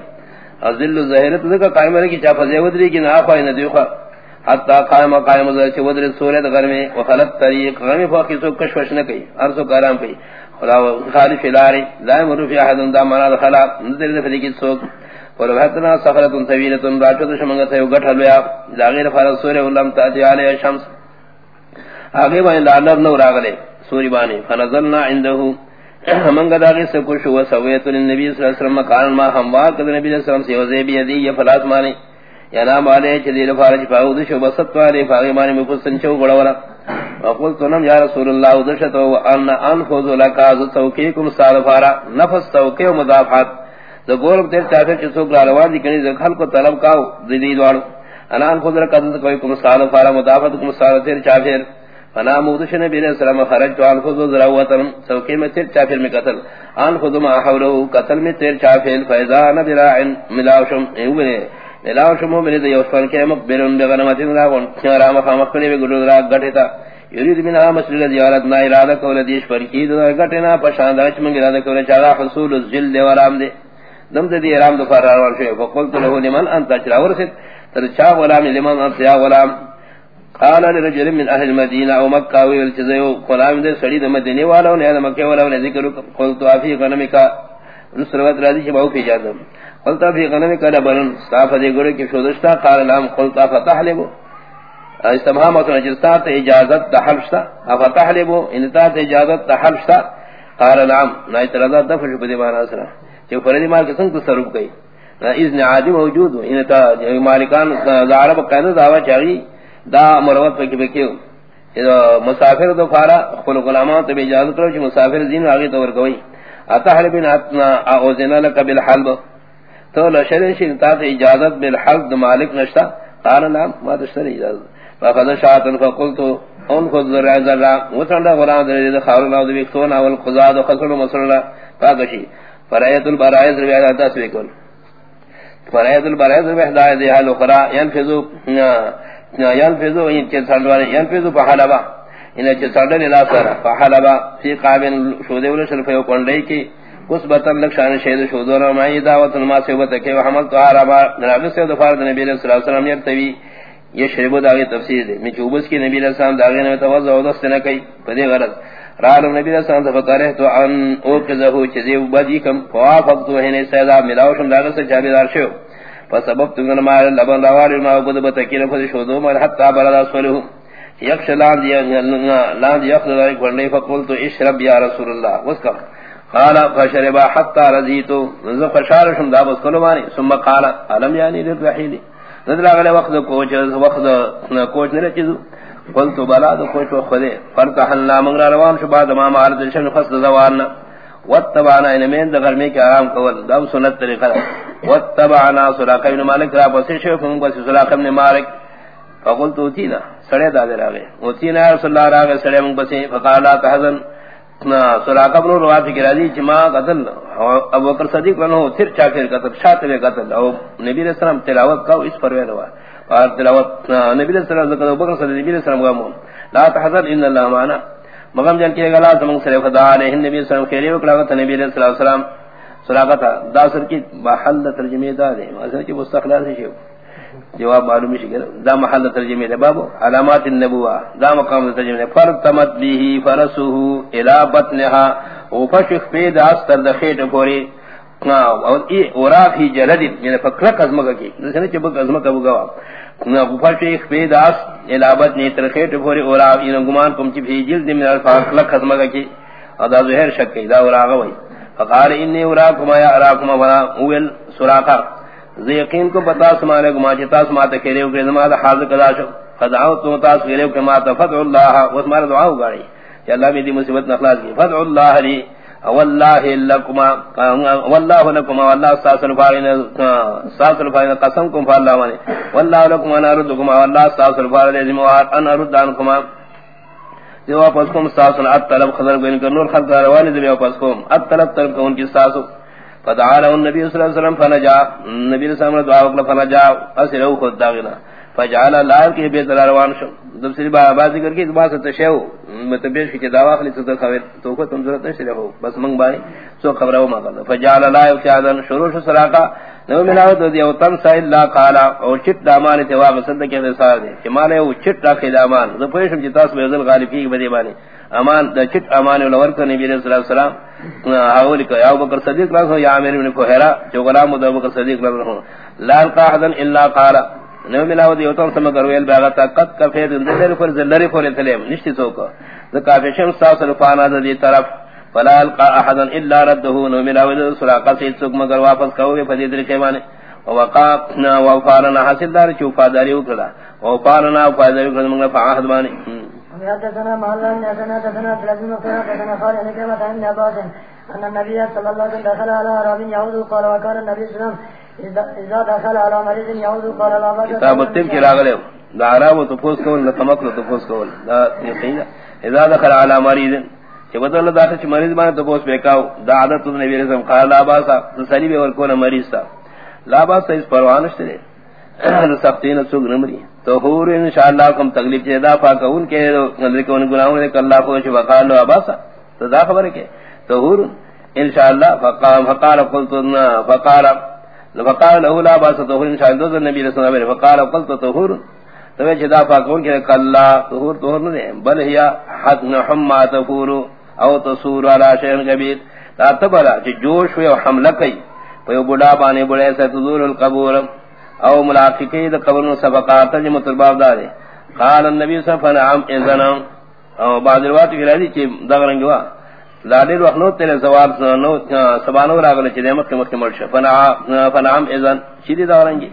ذل الظہیر تو کا قائم رہی کہ چا فزے ودری کی نہ پائے نہ دیکھا قائم قائم الظہیر ودرد سورہ دغر میں وخلت طریق غمی فوقی سو کشوش نہ کی ارس و کرام کی خدا خالف الاری دائم رفع احد. دا منا خلا. نذر فدی کی سوک ولو حتنا سفرت طويله راچو دشمنگ تھے گٹھ لیا لاغیر فرض سورہ ولم تاتی علی الشمس. اگے وہ لالر نو راغلے، سوری بانی. فنزلنا عنده. منگا داغی سے کچھ ہوا سویت للنبی صلی اللہ علیہ وسلم مکان ما ہموار کد نبی صلی اللہ علیہ وسلم سے وزی بیدی یا فلاس مانی. یا نام آلے چدیر فارج فاو دشو بسط والی فاغی مانی مکستن چو گڑورا وقلت نم، یا رسول اللہ دشتو ان انفوز لکا زتوکیکم سال فارا نفس توکی و مدافعات دو گورم تیر چاہتے چسوک لاروان دی کنی زکھل کو طلب کاو کاؤ زدید وارو انا انفوز لکا زتوکیکم سال فارا مدافعاتکم سال تیر چاہتے فنا مودش نبی علیہ السلام خرج تو انفذ ذراوتن سوکی میں تیر چافر میں قتل. انفذ ما حوله قتل میں تیر چافر فیضا نبرا ملاوشم ایونے ملاوشم من دی یوسفان کے مقبرن بغنمتن راون رام خامخلی بگلو را گٹھتا یرید من مسجد زیارت نا ارادہ کول دیش پر. کی دو گٹنا پشان دچ من ارادہ کول چارا حصول الذل دی ورام دے. دم دے دی رام دو فرار ور شے فقلت له لمن انت؟ چراور سے تر چا غلام لمن انت یا غلام؟ قال لرجل من اهل المدينه او مكه والجزيو قلام دے سڑی دے مدینے والا نے مکہ والا نے ذکر قلت افي غنمك نصرت راضی شبو کی اجازت قلت افي غنمك لبن صاف دے گڑے کی شودشتا قال لام قلت فتح له استمام تو نجستا تے اجازت دحلشتا فتح له ان تا تے اجازت دحلشتا قال نعم نایت رضا دفش بدی مانا سرا. جو فردی مال کے سنگ تصرف گئی اذن عادی موجود ان یعنی تا یعنی مالکان عرب قاعدہ دعوی چاہیے دا مروت پہ بکیو یعنی مسافر دو فارا خل غلامان تو اجازت کرو چھ مسافر دین آگے تو ورگوئی اتحل بن اتنا اعوذنا لکا بالحلب. تو لشرین شن تا تا اجازت بالحلب دو مالک نشتا. قال نام ما تشتر اجازت. فقد شاعتن فقلتو ان خود ذرع ذرع وطرنڈا غلام در دید خارو لاو دو بکتونا والقضاد و خسر و مسرنا فاقشی فرائیت البرائز روی آدھا تسویکن فرائیت البرائز روی آدھا دیہا لخرا ینفذو ينفذو ان کے سنوار ينفذو فحلبا ان کے سنڈن لا سر فحلبا فی قابل شودے ول شرف یو کنڈے کی اس بطن لک شان شہید شودو نہ مائی دعوت ما سے وت کہ محمد تو عربا نبی سے دفار نبی علیہ وسلم یہ تبی یہ شریبو داغی تفسیر دے میں چوبس کی نبی علیہ السلام داغی نے توجہ و دست نہ کئی پدی غرض رال نبی علیہ السلام فکرہ تو ان او کہ ذو چیز بدی کم فوافقت ہے سیدا ملاوشم داغ سے جابیدار شو. فسبب تنگن مال لبن روار ما بود بتکین فد شودو مر حتا بردا سولو یکش لان دی لان دی یخ دای گنڈے فقلت اشرب یا رسول اللہ. وسکم. قال فشرب حتى رضيت ذو فشار شم دا بس کلو مانی. ثم قال علم یعنی للرحیل ندر اگلے وقت کوچ وقت کوچ نہ چیزو قلت بلا دو کوچ خدے فرتحنا منگرا روان شو بعد ما مال دشن فصل زوالنا واتبعنا ان من دغر میں کہ آرام کول. دا سنت طریقہ واتبعنا سلاق ابن مالک را بس شو فم بس سلاق ابن مالک. فقلت اوتینا سڑے دا دے راگے. اوتینا رسول اللہ راگے سڑے من بس فقال لا تحزن سلاق ابن روات کی راضی جما قتل. ابو بکر صدیق بنو پھر چاکر قتل. شاتوے قتل. او نبی علیہ السلام تلاوت کا اس پر ہوا اور تلاوت نبی علیہ السلام، ذکر ابو بکر صدیق علیہ السلام لا تحزن ان اللہ معنا۔ مغم جن کے گلا تم سے خدا علیہ نبی صلی اللہ علیہ وسلم خیر وکلا نبی علیہ الصلوۃ والسلام سلاغت دا سر کی محل ترجمہ دا دے مثلا کہ مستقلال سے جواب معلوم ہے دا محل ترجمہ دے باب علامات النبوہ۔ دا مقام ترجمہ دے۔ فرتمت به فرسه الى بطنها وفشخ في داستر دخیت پوری۔ اور ای اورا فی جلد یعنی فکرک از ازمگا کی جیسے کہ بک ازمگا بگوا وفشخ في داس یعنی الى بطن ترخیت پوری اورا ان یعنی گمان کم چ بھی جلد من الفاکلک ازمگا کی. ادا ظاہر شک کی، دا اورا گوئی فقال انی اراکما یا اراکما ولا اول سراقا. زیقین کو بتا سمانے گما چتا سماتے کہے کہ زما حاضر قضا شو. فدعو تو تاس کہے کہ ما تفضل اللہ و اسمار دعا گاڑی کہ اللہ میری مصیبت نہ اخلاص کی فدع اللہ لی. والله لكما والله لكما والله ساسن فارين ساسن فارين قسمكم فالله ماني والله لكما انا والله ساسن فارين انا رد عنكما جو واپس کوم ساسن ات طلب خبر بین کر، نور خلق روان دی واپس کوم ات طلب طلب کون کی ساسو۔ فدعا النبي صلى الله عليه وسلم، فنجا۔ نبی صلی اللہ علیہ وسلم دعا وکلا، فنجا۔ اسرو خود داغنا فجعل لا کی بیت روان شو. مطلب دوسری بار بازی کر کے دوبارہ سے شیو متبیش کی مطلب دعوا خلی تو خبر تو کو تم ضرورت نہیں ہو بس منگ بانی سو خبر ہو ما فجعل لا یشادن شروع سراقا. نو ملاو تو دیو تم سا الا قال او چت دامان تے وا مسد کے سار دے. کہ مانے او چت رکھ دامان تو پوچھم جتا اس میں غالب کی بدی بانی امان دا چت امان لور کو نبی علیہ الصلوۃ والسلام حول کہ ابو بکر صدیق رضی اللہ عنہ یا نے کو ہرا جو غلام ابو بکر صدیق رضی اللہ عنہ لا قاعدن الا قال نو ملاو دیو تم سم کر ویل باغ تا قد کفید دل پر زلری پر تلیم، نشتی سو کو ذکا فشم ساس رفانا دی طرف. فلا القا احدا الا رده، نو ملاو دیو سراقہ سے سوک مگر واپس کہو پدی در کے مانے. وقافنا وفارنا حاصل دار چوفا داری وکلا وفارنا وفاداری وکلا مگر فعاہد مانے. حدثنا مالنا حدثنا حدثنا ثلاثين وكان حدثنا خالد بن كما كان عباس ان النبي صلى الله عليه وسلم دخل على عرب يعود قال وكان النبي صلى الله عليه وسلم اذا دخل على مريض يعود قال لا باس كتاب الطب کی راغلے دا عرب تو پوس کول نہ تمک تو پوس کول. دا یقین اذا دخل على مريض کہ بدل داخل چ مریض بان تو پوس بیکاو دا عادت نبی رسول قال لا باس تسلی به ور مریض تھا لا باس اس پروانش تے سختین سوگ نمری تو ہور انشاءاللہ کم تکلیف جدا پاک ان کے نظر کو گناہوں نے اللہ کو وقال لو اباسا تو دا خبر ہے کہ تو ہور انشاءاللہ فقام فقال قلت فقال فقال له لا باس تو ان شاء الله النبي رسول الله فقال قلت طهور. تو جدا پاکون کہ کلا طهور طهور نہیں بل هي حد حما تفور او تصور على شيء كبير تعتبر جوش و حملہ کئی. پے بڑا بانے بڑے سے تزور القبور. او ملاققی دا قبر نو سبقات جی جو مطلباب دارے قال النبی صلی اللہ علیہ وسلم او بعض روایت کی راضی کہ دغرنگ ہوا لادر وخنو تیرے زوال نو سبانو راغل چھ دمت کے مکھ مرش فنا فنام اذن شدی دارنگی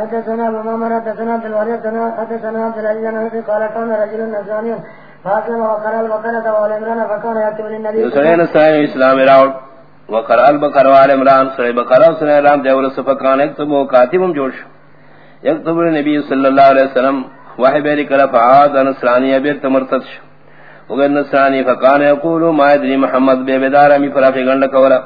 حدثنا ابو مامر حدثنا عبد الوارث حدثنا عبد العزيز بن قال كان رجل نصراني فاطمه وقال البقره والعمران فكان يكتب للنبي صلى الله عليه اسلام راول وقال البقره والعمران سورہ بقرہ سورہ رام دیور صفقان ایک تو کاتبم جوش یکتب النبی صلی اللہ علیہ وسلم. وحی بیری کلا فعاد نصرانی ابیر تمرتد شو وگر نصرانی فقان یقولو ما ادری محمد بے بیدار امی فرافی گنڈ کولا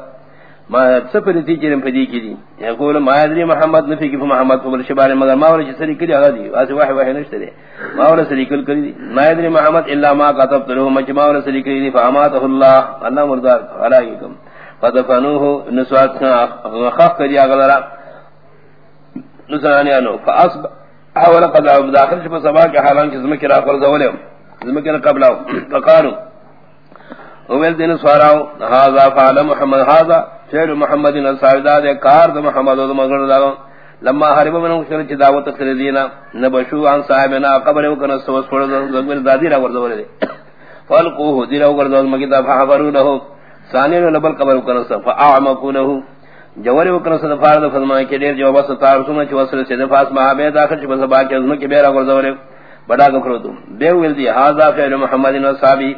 ما سفر تی چرم پدی کی دی یقولو ما ادری محمد نفی کی محمد قبل شبار مگر ما ورچ سری کلی آگا دی واسی واحی واحی نشتر دی ما ورچ سری کل کلی دی ما ادری محمد الا ما قطب تلو مچ ما ورچ سری کلی دی فاماته اللہ اللہ مردار علائی کم فدفنوه نسوات خخ کری آگا لرا نصرانی انو فاصبح اولا قد داخل شفا سبا کے حالان کی زمکی را قرض اولیو زمکن قبل فقالوا اویل دین سواراو هذا فعل محمد هذا فعل محمد الصاحب دے کار دے محمد و مگر دا لما حرب من شر چ دعوت خیر دینا نبشو عن صاحبنا قبر و کنا سوس پڑ زمیر دادی را ورد ولے فالقوه دی را ورد مگی دا فحبروا له ثانی لبل قبر کنا فاعمقوا له جوری وکنا صد فارد فرمائے کہ دیر جو بس تار سن چ وصل سے دفاس ما بے داخل چ بس با کے زمک بیرا ورد ولے بڑا گفرو تو بے ول دی، ہاذا فعل محمد و صحابی.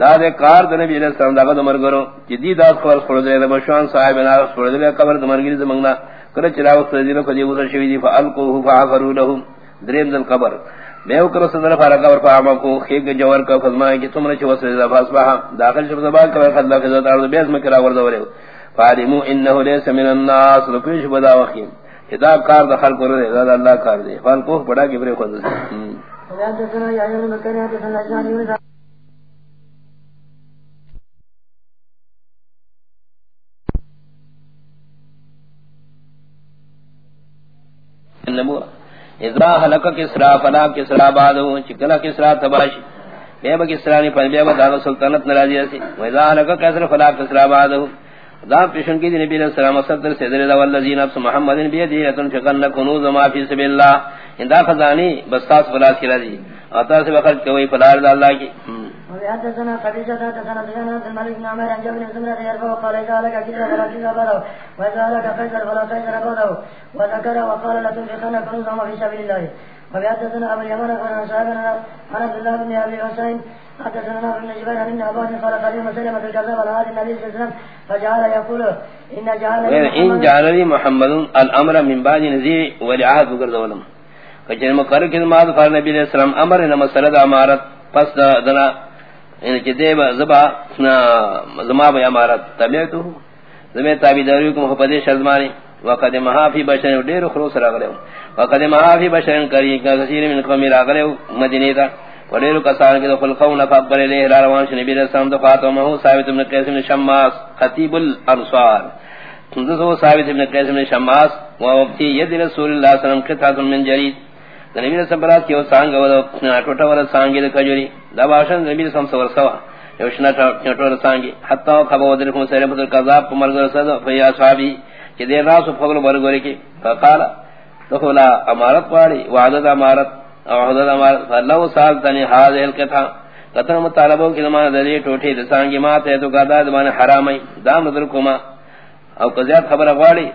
دا دے کار دے نبی علیہ السلام دا دمر گرو۔ جدی دا خبر خور دے دا بشوان صاحب نا خبر دے قبر دمر گری زمنگنا کر چلا وقت دی نو کدی گزر شوی دی فالقوه فعفروا له دریم دل قبر۔ بے وکر صدر فارا قبر فاما کو خیگ جوار کا فرمایا کہ تم نے چ وسر دا فاصبح داخل شب زبان قبر خلا فضا ارض بیس میں کرا ورد ورے۔ فارمو انه ليس من الناس۔ لفیش بدا وخیم کتاب کار دخل کرے دا اللہ کار دے۔ فالقوه بڑا گبرے خود اذا فلا چکلا بے پر بے سلطنت ناراضی فلا دا پیشن کی نبی علیہ السلام صدر سے در والذین نفس محمد بیدی اتن فقن کنوز ما فی سبیل اللہ اندا خزانی بستاس فلاس کی رضی اتا سے وقت کوئی فلار دا اللہ کی۔ حدثنا قديشة حدثنا بن الملك بن عمر عن جبل زمرة يرفع قال إذا لك كذا فلا كذا بلو۔ وإذا لك فجر فلا فجر بلو وذكر وقال لتنفقن كنوزا ما في سبيل الله وبيحدثنا ابو اليمن عن صاحبنا عن عبد الله بن ابي حسين حدثنا ابن جبير عن ابن عباس قال قديم سلمة الكذاب على هذا النبي صلى الله عليه وسلم فجعل يقول ان جعل ان جعل لي محمد الامر من بعد نذير ولعهد بغرض ولم کچن مقرر خدمات فر نبی علیہ السلام امر ان مسلد امارت پس دنا ان کتاب زبا زما بیا امارت تبعتو زمے تابعداری کو محبت شرمانی وقد ما فی بشر دیر خروس راغلے وقد ما فی بشر کری کثیر من قوم راغلے مدینے تا. ودیر کسان کے دخل قوم فقبل له روان نبی علیہ السلام تو فاطمہ ثابت بن قیس بن شماس خطیب الانصار. تندسو ثابت بن قیس بن شماس وفی ید رسول اللہ صلی اللہ علیہ وسلم قطعہ من جرید. نبی علیہ السلام کیو سانگ و ٹوٹا ور سانگ دے کجوری. دا باشن نبی علیہ السلام سور سوا. یوشنا ٹوٹا ور سانگ حتا خبر ودر کو سرے بدر قذاب کو مرغ رسد فیا صحابی کہ دے راس فضل برگوری کی، فقالا دخلا امارت پاڑی وعدد امارت، او حدد امارت فلو سال تنی حاضر القطع قطر مطالبوں کی زمان دلی ٹوٹی دسانگی ما ہے تو قدر دمان حرامی دام ندرکو ما او قضیات خبر اغواری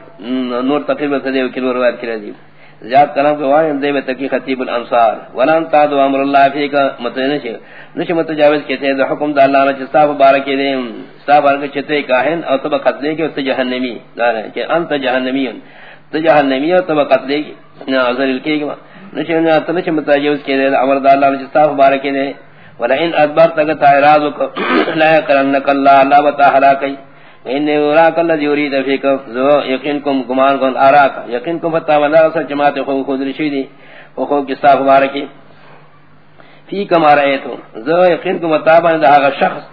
نور تقریب صدیو کلو روایت کی رجیب زیاد کلام کے وائن دے میں تکی خطیب الانصار. ولان تادو امر اللہ فی کا متنش نش متجاوز کہتے ہیں حکم دا اللہ نے صاحب بارک دے. صاحب بارک چتے کاہن اور تب قتل کے اس جہنمی دار کہ انت جہنمی. تو جہنمی اور تب قتل کی نہ ازل کی نش نہ تنش متجاوز کہتے ہیں امر دا اللہ نے صاحب بارک دے. ولئن ادبر تک تعراض لا کرنک اللہ لا بتا ہلاکی. ان وراک جی الذي يريد فيك ذو يقينكم غمان كن اراك يقينكم فتا ولا جماعت خو خود رشيدي او خو کی صاحب مبارکی فی کما رہے رایتو ذو يقينكم متابع ذا شخص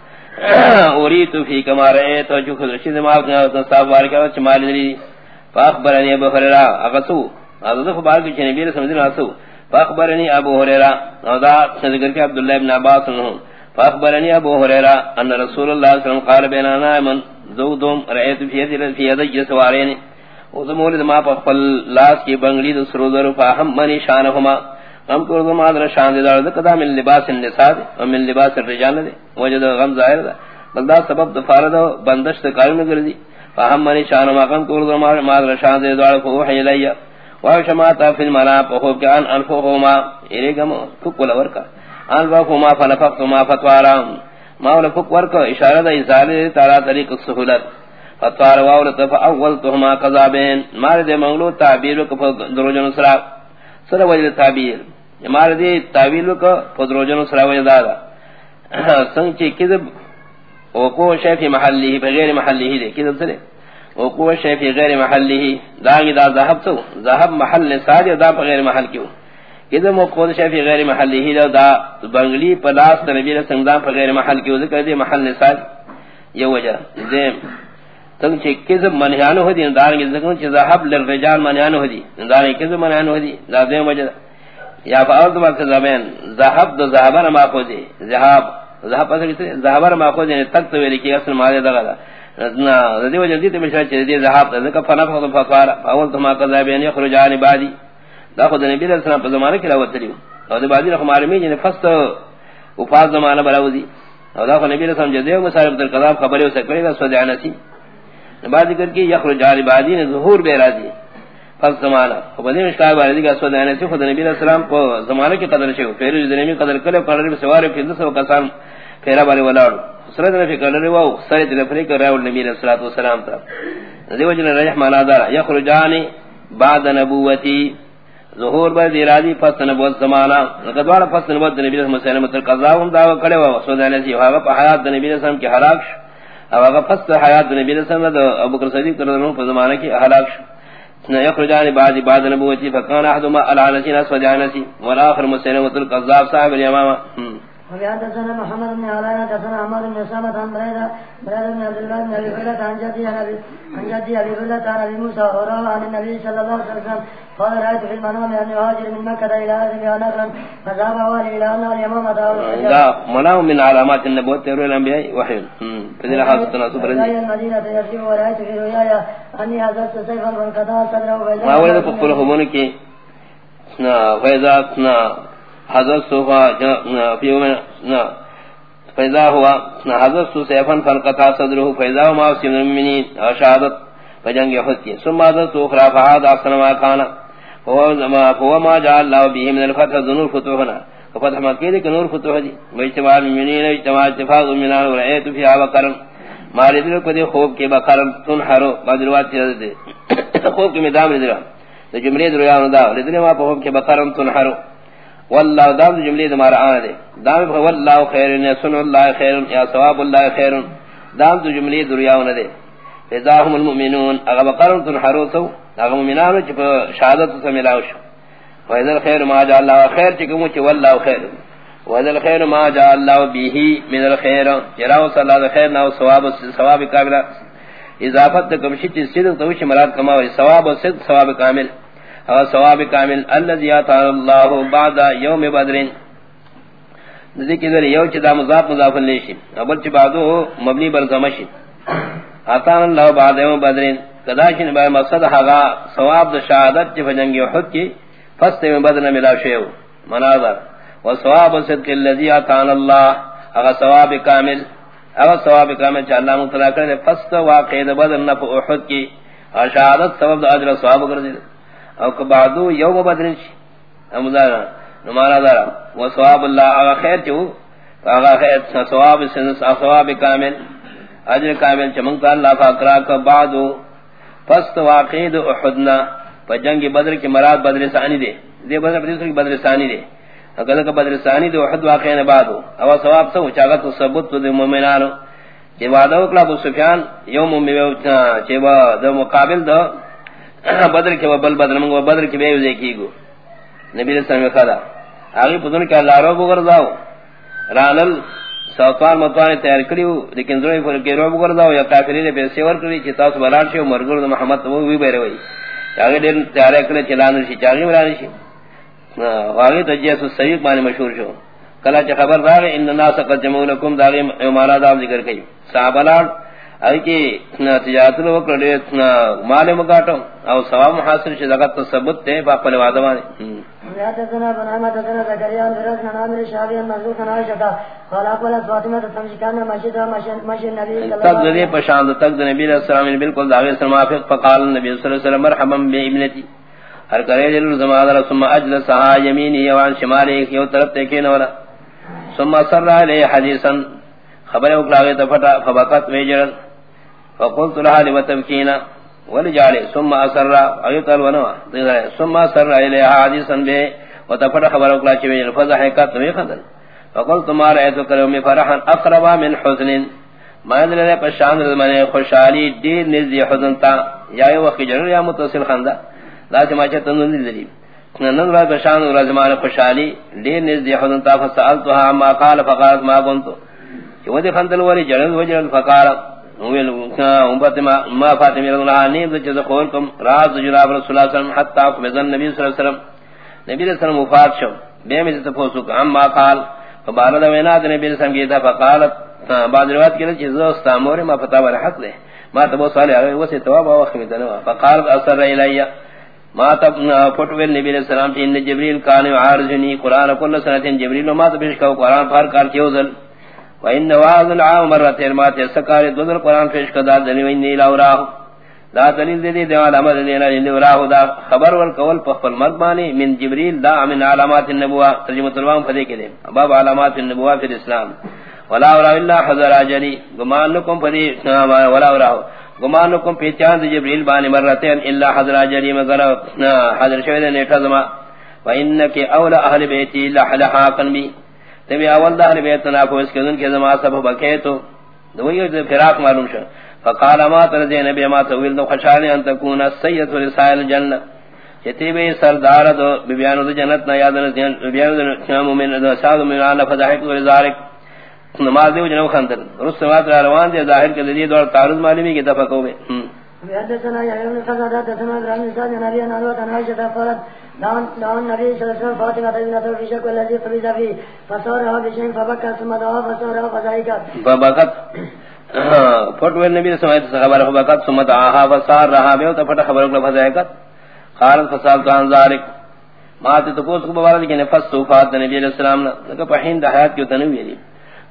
اريد في كما رایت جو خود رشید ما صاحب مبارکی او چمال دی فاخبرني ابو هريره اغسو هذا خبر کی نبی رسول اللہ اسو فاخبرني ابو هريره او ذا ذکر کہ عبداللہ ابن عباس نے فاخبرني ابو هريره ان رسول الله صلى الله عليه وسلم قال بيننا من زودم رأيت في يد في يد سوارين وزمول ما فقل لاس کی بنگلی دو سرودر فاہم منی شانہما غم کو زما در شان دے دار قدا من لباس النساء و من لباس الرجال دے. وجد غم ظاہر دا. بلدا سبب دفارد بندش تے کارن کردی فاہم منی شانہما غم کو زما ما در شان دے دار کو وحی لیا. وشما تا فی المنا فہو کان انفہما ایرے گم کل ورکا. انفہما فنفقتما فتوارام ماول فک ورک اشارہ دا ازال تعالی طریق السہولت. فتوار واول تف اول تہما قضابین. مار دے منگلو تعبیر کو دروجن سرا. سرا وجہ تعبیر. مار دے تعبیر کو دروجن سرا وجہ دادا سنگ چی کذب وقوع شیء فی محلی بغیر محلی دے. کذب سرے؟ وقوع شیء فی غیر محلی داغی دا ذهب تو. ذهب محل ساج دا بغیر محل کیوں؟ اذا مقود شفی غیر محلی ہی دا بنگلی پلاس نبی رسول اللہ پر غیر محل کی ذکر دی، محل نسال یہ وجہ دیم تنگ چھ کذب منحیانو ہو دی دارنگی ذکر چھ ذہب للرجال منحیانو ہو دی دارنگی کذب منحیانو ہو دی. دا دیم وجہ. یا فاورد با کذبین ذہب دا ذہبر ماخو دی. ذہب ذہب پسر کسی ذہبر ماخو دی یعنی تک تو ویلی کی اصل مادی دا. غدا نا دی وجہ دیتے مشاہ چھ دی ذہب دا ذکر فنفق دا فقار فاورد ما کذبین یخرجان بادی. دا خود نبی علیہ السلام پر زمانہ کی راوت تلیو اور دا بعدی رقم عالمی جنہیں فست وفاظ زمانہ براوزی اور دا خود نبی علیہ السلام جدیو مسارب در قضاب خبری اسے کرے گا سود عنسی بعد ذکر کی یخرج جاری بعدی نے ظہور بے راضی فست زمانہ خود نبی مشکار بارے دیگا سود عنسی خود نبی علیہ السلام کو زمانہ کی قدر شو پھر جدنمی قدر کرے قدر بسوارے پھر دس و قسان پھیرا بارے ولاڑو سرد نفی قدر واو سرد نفری کر رہا نبی علیہ السلام تا دیو جن رجح مانا دارا یخرجانی بعد نبوتی. ظهور بر دی رادی فصل نبوت زمانہ. قدوار فصل نبوت نبی رحمت صلی اللہ علیہ وسلم قضاهم دعوا کڑے وا سود علیہ سی ہوا پہ حیات نبی صلی اللہ علیہ وسلم کی ہلاک او هغه فصل حیات نبی صلی اللہ علیہ وسلم ابو بکر صدیق رضی اللہ عنہ زمانہ کی ہلاک نہ یخرجان بعد بعد نبوتی، فکان احدما العنسی اسود عنسی والاخر مسلمۃ القذاب صاحب الیمامہ وحدثنا محمد بن علاء حدثنا عمر بن سامة عن بريدة بريدة بن عبد الله بن أبي هريرة عن جدي عن جدي أبي هريرة عن أبي موسى وروى عن النبي صلى الله عليه وسلم۔ قال رأيت في المنام أن يهاجر من مكة إلى أهل نخلا فذهب والي إلى أن اليمامة لا منام من علامات النبوة تروي الأنبياء وحي فذل حافظ تناسب رضي المدينة يرجع ورأيت في رؤياي أني هزلت سيفا فانقطع صدره ما ولد فقفله منك فإذا حضرت صوفا فی فیضا ہوا حضرت سو سیفن فنقطع صدره فیضا ہوا سیم المنین شہادت فجنگ احد کی۔ ثم حضرت اخرى فعاد احسن ما کانا هو ما جاء الله به من الفتح ذنور فتوحنا۔ فتح مكه دي نور فتوح دي اجتماع المؤمنين اجتماع اتفاق من ورأيت فيها بقرا ما دل کو دے خوب کے بقرا تنحرو بعد روایت دے خوب کے میدان دے تو جملے دریا دا لدنے ما پا خوب کے بقرا تنحرو والله دام جملے دمارا آنے دے دام والله خیر یا سن اللہ خیر یا ثواب اللہ خیر دام تو جملے دریا دے اذا هم المؤمنون اغا بقرا تنحرو تو اغا مؤمنان چ شہادت سے ملاوش وإذا الخير ما جاء الله خير تكمو چ والله خير وإذا الخير ما جاء الله به من الخير جراو صلى الله خير نو ثواب ثواب كامل اضافت کم شت صدق تو مراد کما ثواب و صدق، ثواب کامل. او ثواب کامل الذي اتى الله بعد يوم بدر. ذکر یو چ دا مضاف مضاف لیشی. اول چ بعدو مبنی بر زمشی اتى الله بعد يوم بدر. کدا کداشن با مقصد ہا ثواب شہادت چ جنگ احد کی فست میں بدن ملا شیو. مناظر. و ثواب صدق الذي اتان الله اغا ثواب کامل. اغا ثواب کامل چا اللہ مطلع کرے فست واقع بدن نف احد کی. شہادت سبب اجر ثواب کر دے او کہ بعدو یوم بدن چی امدارا نمانا دارا و ثواب اللہ اغا خیر چو اغا خیر ثواب سنس ثواب کامل. اجر کامل چمنکا اللہ فاکرا کا بعدو فست واقع دا احدنا جنگ بدر کی مراد بدر ثانی دے دے بدر بدر کی بدر ثانی دے اگر کہ بدر ثانی دے وحد واقع نے بعد او ثواب سے چاغت ثبوت دے مومنان کہ وعدہ وکلا ابو سفیان یوم میو چے وا دے مقابل دو بدر کے بل بدر، منگو بدر کی بے وجہ کی گو نبی علیہ السلام کہا اگے پتن کہ اللہ رو بغیر رانل سوتوان متوان تیار کریو، لیکن زوی پر کے رو بغیر یا کافری نے پیسے ور کری کہ تاس بلان شو مرگر محمد وہ بھی بیرے وئی. چاگے دیر تیارے کلے چلانے شی چاگے ملانے شی واگے تجیس السویق مانے مشہور شو. کلا چا خبر داگے ان ناس قد جمعو لکم داگے امارا دام ذکر کئی. صحابہ لار اگر کی تجارت لو مال مکاٹو او ثواب عن عن قال اقبلت فاطمة تمشي كان مشيت مشي النبي صلى الله عليه وسلم۔ تک نبی علیہ السلام بالکل داغے سے موافق فقال النبي صلی اللہ علیہ وسلم مرحبا بابنتي ہر کرے دل زمان ثم اجلس يميني وعن شمالي یو طرف تے کہ نورا ثم سر علیہ حدیثا خبر اکلاغے تفتا فبقت ویجرن۔ فقلت لها لمتبكينا ولجعل ثم اسر ايت الونوا ثم اسر الى حديثا به وتفر خبر اقلا چوي فضحكت وي خدل فقلت ما رايت كلمه فرحا اقرب من حزن. ما ادري نے پشان من خوشحالی دیر نزی حزن تا. یا وقت جن یا متصل خندا لا جما چ تن دلی نن را پشان را زمان خوشحالی دیر نزی حزن تا. فسالتها ما قال، فقالت ما كنت کہ وہ خندل وری جن وجن فقالت ویل امت ما ما فاطمہ رضی اللہ عنہ نے جو قول کم راز جناب رسول اللہ صلی اللہ علیہ وسلم حتا فمن نبی صلی اللہ علیہ وسلم نبی صلی اللہ علیہ وسلم وفات شو. بے میں تفوسو کم ما قال. فبارد وینا نبی صلی اللہ علیہ وسلم کی فقالت بعد روایت کی چیز استامور ما فتا ور حق لے ما تبو صالح وہ سے تواب او خمی دنوا فقالت اثر الیا ما تب فتوی نبی علیہ السلام ان جبریل کان عارضنی قران کل سنه جبریل ما تبش کو قران پار کار کیو ذل وان واذ العام مرت ما تسکار دل قران پیش کدا دنی وین نیل اورا لا دلیل دے دی دیوال امر دینا ان اورا دا خبر ول کول پخل مربانی من جبریل دا من علامات النبوہ ترجمہ تروام فدی کے دے باب علامات النبوہ فی الاسلام ولا اورا الا حضر اجلی گمان لكم فدی ولا اورا گمان لكم پہچان جبریل بانی مرتين الا حضر اجلی مگر حضر شوید نے ٹھزما وانک اول اهل بیتی لحلحا بی تبی اول دہر بیتنا کو اس کے دن کے زمان سب بکے تو دوئی فراق معلوم شو فقال ما ترجع نبی ما تویل دو خشانی ان تکون السید رسائل جنہ چتی بے سردار دو بیانو دو جنت نا یادن بیانو دو مومن دو ساد من آنا فضحک دو رزارک نماز دیو جنو خندر رس سمات روان دے ظاہر کے ذریعے دور تعرض معلومی کی دفقو بے۔ حدثنا يا ابن فقد حدثنا ابراهيم بن سعد نبي ان الله تعالى عائشة قالت دعون دعون النبي صلى الله عليه وسلم فاطمة ابنته في شك الذي قبض فيه فصارها بشيء فبكى ثم دعا فصارها فضحكت فبكت فٹ ویل نبی صلی اللہ علیہ وسلم خبر وقت ثم دعاها فصار رها بيو تفٹ خبر کو فضحكت قالت فصال عن ذلك ما تے تو کو بولا کہ نفس صفات نبی علیہ السلام نے کہ ہند حیات کی تنوی دی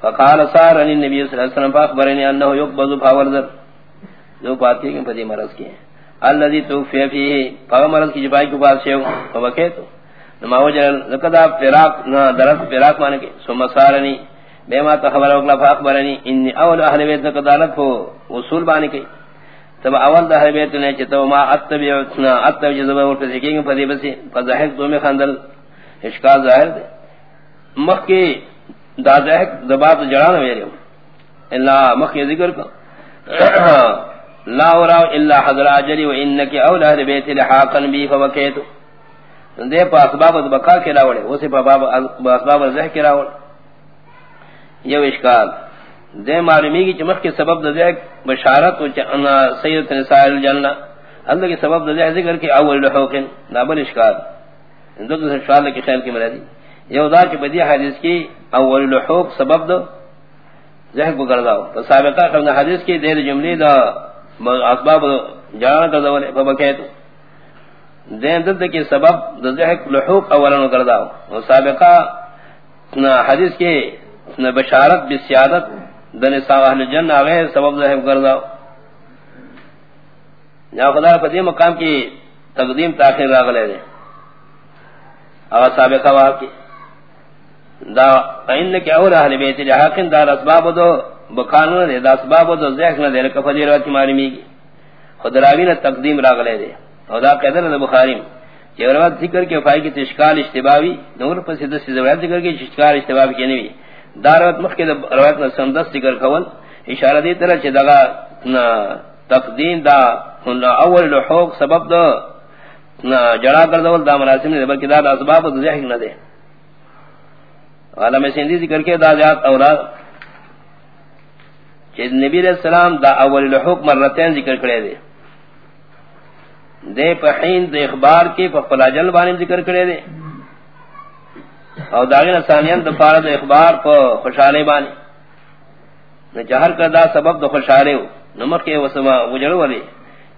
فقال صار عن النبي صلی اللہ علیہ وسلم فاخبرني انه يقبض فاورذر جو بات کی کہ پدی مرض کی الذي توفي فيه. فمرض کی جبائی کے بعد سے وکے تو نما وجل لقد فراق نہ درس فراق مان کے. ثم سارنی. بے ما خبر وکلا فاخبرنی انی اول اہل بیت کا دالت ہو. اصول بان کے. تب اول اہل بیت نے چتو ما اتبعنا اتبع جذب اور تذکین فدی بس فضحک تو میں خندل اشکال ظاہر دے. مخ کے دادہک دبات جڑانا میرے الا مخ ذکر کا لا اورا الا حضر اجری وانك اول اهل بيت لحاقا بي فبكيت دے پا اسباب بقا کے راوڑے اسے پا باب اسباب زہ کے راوڑے. یہ اشکال. دے معلومی کی چمخ کے سبب دے بشارت و انا سید نساء الجنہ. اللہ کے سبب دے ذکر کے اول لحوق نابل اشکال. اندو تو اشکال کے خیال کی مرادی. یہ ادا کی بدی حدیث کی اول لحوق سبب دو ذہن کو کرداو تو سابقہ حدیث کی دیر جملی دا اسباب جان کر دولے فبکیت دین دد کے سبب ذہن لحوق اولا کرداو و سابقہ حدیث کی بشارت بسیادت دن اہل الجنہ غیر سبب ذہن کرداو یا خدا پدی مقام کی تقدیم تاخیر راغلے دے۔ اور سابقہ واقع۔ دا ان کے اور اہل بیت الحاقن دا اسباب دو۔ بقانون دے دا اسباب دو ذکر نہ دے کفدی روایت معلومی کی خود راوی نے تقدیم راغلے دے اور دا قیدر نے بخاری کہ روایت ذکر کے فائی کی تشکال اشتباوی نور پر سے دس روایت ذکر کے تشکال اشتباوی کی نہیں دا روایت مخ کے روایت نے سندس ذکر کول. اشارہ دی طرح چ دغا تقدیم دا اول لحوق سبب دو جڑا کر دول دا مراسم نے بلکہ دا اسباب دو ذکر نہ دے علامہ سندھی ذکر کے دا ذات اولاد کہ نبی علیہ السلام دا اول الحق مرتين ذکر کرے دے۔ دے پہین دے اخبار کے فلا جل بانے ذکر کرے دے۔ اور داغین ثانیان دا پارا فارد اخبار پا خوشحالے بانے نہ جہر کا دا سبب دا خوشحالے ہو۔ نمک کے وسما وجڑ والے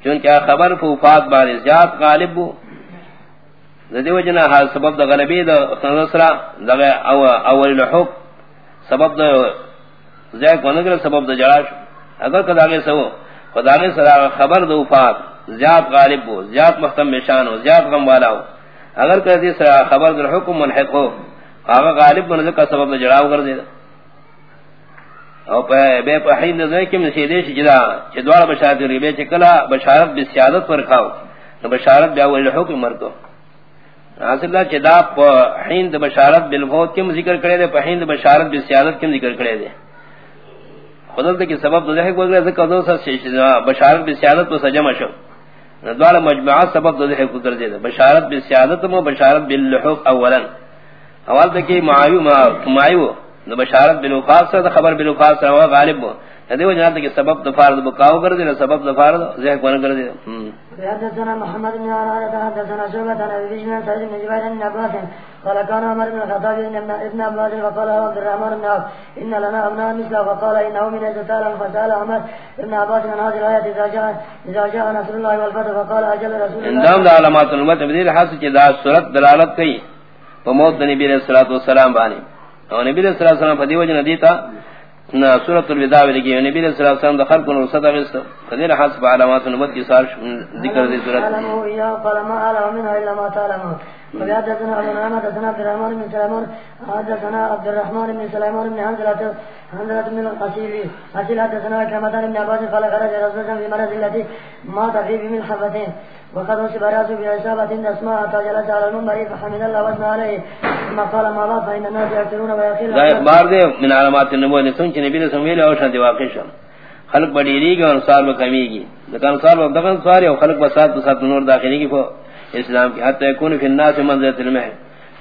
چونکہ خبر پا وفات بانے زیاد غالب ہو دیو جنا حال سبب دا غلبی دا خنصرا دا اول لحوق سبب دا زیک ونگر سبب دا جراش اگر کداغے سو خداغے سرا خبر دا وفات، زیاد غالب ہو، زیاد مختم بشان ہو، زیاد غم والا ہو. اگر کدی سرا خبر دا حکم منحق ہو، آغا غالب بنظر کا سبب دا جراو کر دے دا. او بے پہین دا زیکم نسیدیش جدا چدوار بشارت ریبے چکلا بشارت بسیادت پر کھاو. بشارت بیا اول لحوق مرکو. حاصل اللہ چدا پہین دا بشارت بالفوت کم ذکر کرے دے پہین دا بشارت بسیادت کم ذکر کرے دے. خودل دے کی سبب دا ذہک وگرے ذکر دو سا بشارت بی سیادت و سجم شو۔ ندوال مجمعات سبب دا ذہک وگرے دے بشارت سیادت و بشارت باللحوق اولا۔ اول دے کی معایو معایو بشارت بالوفاق سا دا خبر بالوفاق سا غالب ہو دیو جنات کے سبب دفار دو بکاو کر دے سبب دفار دو زہ کون کر دے۔ حدثنا محمد بن عمر حدثنا شعبة عن ابي بشر سعيد بن جبير بن عباس قال كان عمر بن الخطاب ابن ابن عباس وقال عبد الرحمن بن عوف ان لنا ابناء مثل فقال انه من يتسال فسال عمر ابن عباس عن هذه الايه اذا جاء اذا جاء نصر الله والفتح فقال اجل رسول الله اندام علامات الامه تبديل حاصل جدا سورت دلالت کی وموت نبی علیہ والسلام بانی اور نبی علیہ الصلوۃ والسلام فدی وجہ ندیتا سورۃ الوداع لگی نبی صلی اللہ علیہ وسلم دخل کو صدا اس قدر حسب علامات نبوت کی سار ذکر دی سورۃ قال ما علم من الا ما تعلم وبيادتنا ابو نعمة حدثنا عبد الرحمن بن سليمان، حدثنا عبد الرحمن بن سليمان بن حنزلة حنزلة من القصيل حسيل حدثنا كمتان بن عباس، قال خرج رسول الله في مرض التي مات فيه من حفتين وقد وصف راسه بعصابة اسماء فجلس على المنبر فحمد الله واسمى عليه. ثم قال ما بعد فإن الناس يأكلون ويأكلون لا اخبار دے من علامات النبوة نسون چھ نبی دی واقع شان خلق بڑیری گی اور انصار میں کمی گی لیکن انصار میں دقن سواری اور خلق بسات بسات نور داخلی فو اسلام کی حتی یکون فی الناس منزلت ہے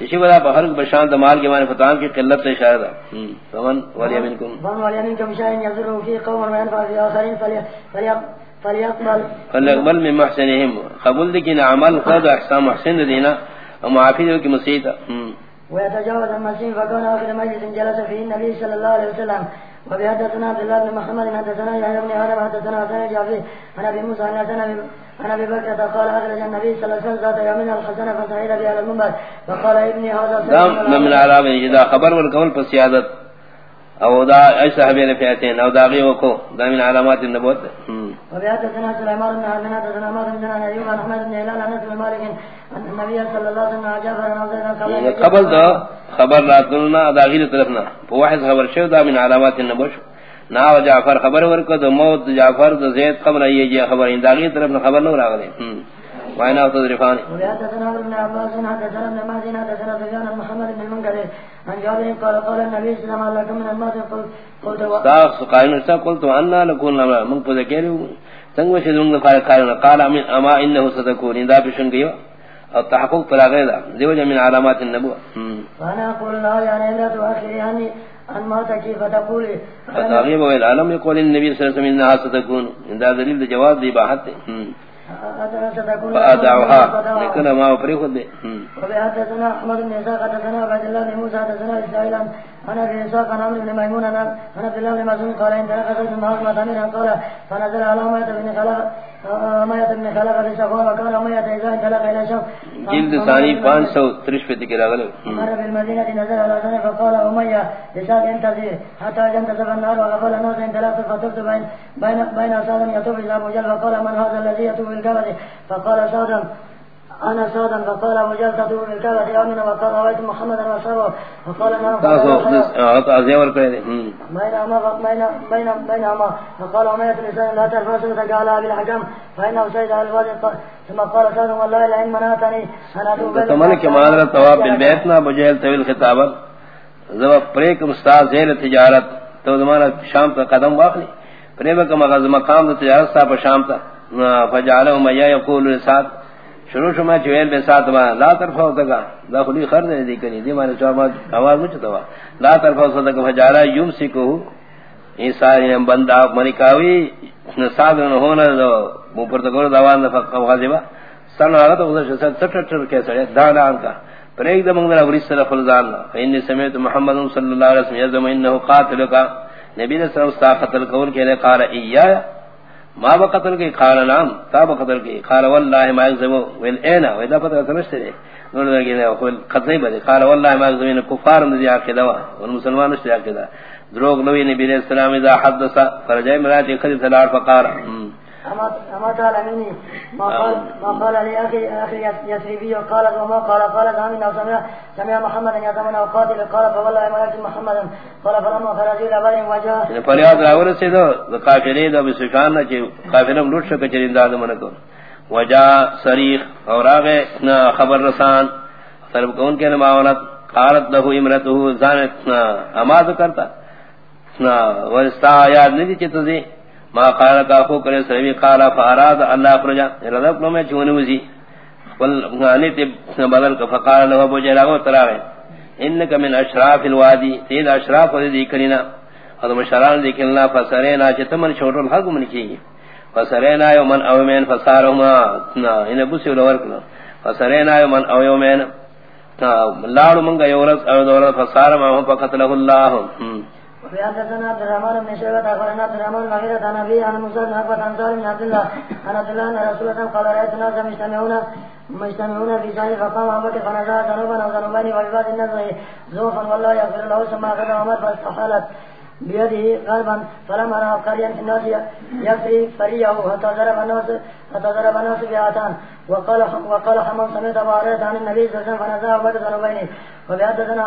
اسی بدا بخلق بشان دمال کے معنی فتان کی قلت سے شاید ہے فمن ولی منکم فمن ولی منکم شاہین یزرون فی قوم وینفع فی آخرین فلیقبل فلیقبل من محسنهم۔ قبول دیکن عمل قد احسان محسن دینا ومعافی دیو کی مسیطہ ويتجاوز المسيح فكان آخر مجلس جلس فيه النبي صلى الله عليه وسلم۔ وبحدثنا عبد الله بن محمد حدثنا يحيى بن آدم حدثنا حسن الجعفي عن ابي موسى عن حسن عن ابي بكر قال اخرج النبي صلى الله عليه وسلم ذات يوم الحسن فصعد به على المنبر۔ فقال ابني هذا دام من اعراب اذا خبر والقول فسيادت. او دا نے کہتے ہیں او دا غي کو دا من علامات النبوت. بن بن بن بن بن انس بن وسلم جاء فرنظر قبل دا خبر راتنا دا غير طرفنا فواحد خبر شو دا من علامات النبوت نا جعفر خبر ورکو دا موت جعفر دا زید قبل ای جی خبر. دا غیر طرفنا خبر نو راغلے وائنا تدریفان وبيات سنة ابن عباس حدثنا ابن مهدي حدثنا سفيان محمد بن المنكر عن جابر قال قال النبي صلى الله عليه وسلم من قلت قلت قائن سا قلت ان نكون من فذكروا سنگ شدون قال قال قال من اما انه ستكون اذا بشن گيو التحقق فلا غير ذي من علامات النبوة فانا اقول يعني لا تؤخر يعني ان ما كيف تقولي فتغيب والعالم يقول النبي صلى الله عليه وسلم انها ستكون ان ذا دليل جواب ذي باحت فأدعوها. لكن ما أفريق دي. وبحدثنا أحمد بن إساق حدثنا عبد الله بن موسى حدثنا إسرائيل أنا في إساق عن عمرو بن ميمون أنا عبد الله بن مسعود قال إن تلقى زوج معه ما قال فنزل على أمية بن خلف أمية بن خلف بسخوة وقال أمية إذا انطلق إلى شام جلد ثاني 530 في ذكر أغلب أمر بالمدينة نزل على سنة فقال أمية إساق انتظر حتى ينتزف النار وغفل الناس انطلقت فطرت بين بين بين أساد يطوف إلى أبو جل فقال من هذا الذي يطوف الكبد فقال سادا انا سادا فقال امنا وقال رايت فقال تاسو کړی ما ما فقال ما الانسان لا ابي الحكم ثم قال سادا والله انا تمن ثواب بالبيت طويل خطابت. استاد زیر تجارت. تو زمانہ شام کا قدم واخلی. پریک مغز مقام تجارت صاحب شام تا. فجعله ما يقول لسات شروع شما چویل بے ساتھ ما لا طرف ہو تکا دا خلی خرد نہیں دی کنی، دی مانے چوار آواز مجھ توا لا طرف ہو تکا فجارا یم سکو ایساری بندہ منکاوی ساتھ ہونا دو موپر تکور دوان دا فقہ غازبا سن آگا تو خودش سن سٹ سٹ کیسا ہے دان آن کا۔ پر ایک دم اندر اوری صرف الزان فإنی سمیت محمد صلی اللہ علیہ وسلم یزم انہو قاتل کا نبی صلی اللہ علیہ وسلم قتل کون کے لیے قال ایایا ما بقتل کی قال نام تا بقتل کی قال والله ما يكذب وين انا واذا پتہ سمجھتے ہیں نور لگے نے قول قتل بده قال والله ما یزمین کفار نے دیا کہ دوا ندی مسلمان نے دیا کہ دروغ نبی نے بیرے السلام اذا حدث فرجع مرات خرج سلار فقال اما قال مني، ما قال ما قال لي اخي اخي يثربي قال وما قال قال ثاني لو سمع سمع محمد يتمنى قاتل، قال فوالله ما يكتب محمد قال فلما خرج الى بر وجاء فریاد راور سے دو کافرے دو بسکان کہ کافرم لوٹ شک چرندہ من کو وجا صریخ اور اگے خبر رسان. طلب کون کے معاونت قالت له امرته، زانت اماز کرتا. نا ورستا یاد نہیں چتزی ما قال کا کو کرے سوی قال فاراد اللہ فرجا رضب میں چون وزی قل غانی تے بدل کا فقال له ابو جہل او تراوے انک من اشراف الوادی تید اشراف الذی کرینا اور مشران ذکرنا فسرینا چتمن چھوٹو حق من کی فسرینا یومن او من فسارهما ان ابو بوسی لور کنا فسرینا یومن او یومن لاڑ منگا یورس او دور فسارما فقتله اللہ وحدثنا عبد الرحمن بن شعبة أخبرنا عبد الرحمن مغيرة عن أبي عن موسى بن عقبة، عن سالم بن عبد الله، عن عبد الله أن رسول الله قال رأيت الناس مجتمعون مجتمعون في سعيد فقام أبو بكر فنزع ذنوبا أو وعباد وببعض الناس زوفا والله يغفر له ثم أخذ عمر فاستحالت بيده غالبا فلما رأى قريا في الناس يفري فريه حتى ضرب الناس حتى ضرب الناس بآتان وقال وقال حمام سمعت هريرة عن النبي صلى الله عليه وسلم فنزع أبو بكر ذنوبين وبحدثنا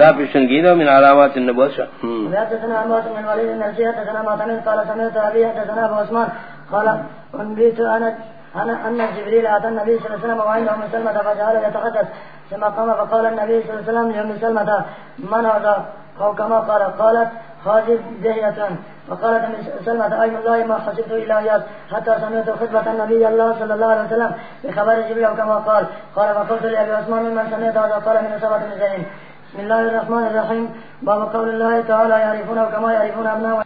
ذا بشنگیدہ من علامات النبوت شا وبحدثنا عموات من الوليد النرسي حدثنا ما سمعت قال سمعت أبي حدثنا أبو عثمان. قال انبيت أنا أنا أن جبريل أتى النبي صلى الله عليه وسلم وعنده أم سلمة فجعل يتحدث. ثم قام فقال النبي صلى الله عليه وسلم لأم سلمة من هذا؟ أو كما قال قالت خاذب دهية فقالت أم سلمة أي الله ما حسبت إلا ياس حتى سمعت خطبة النبي الله صلى الله عليه وسلم بخبر جبريل كما قال قال فقلت لأبي عثمان، من سمعت هذا؟ قال من سبعة نزلين بسم الله الرحمن الرحيم باب قول الله تعالى يعرفونه كما يعرفون أبناء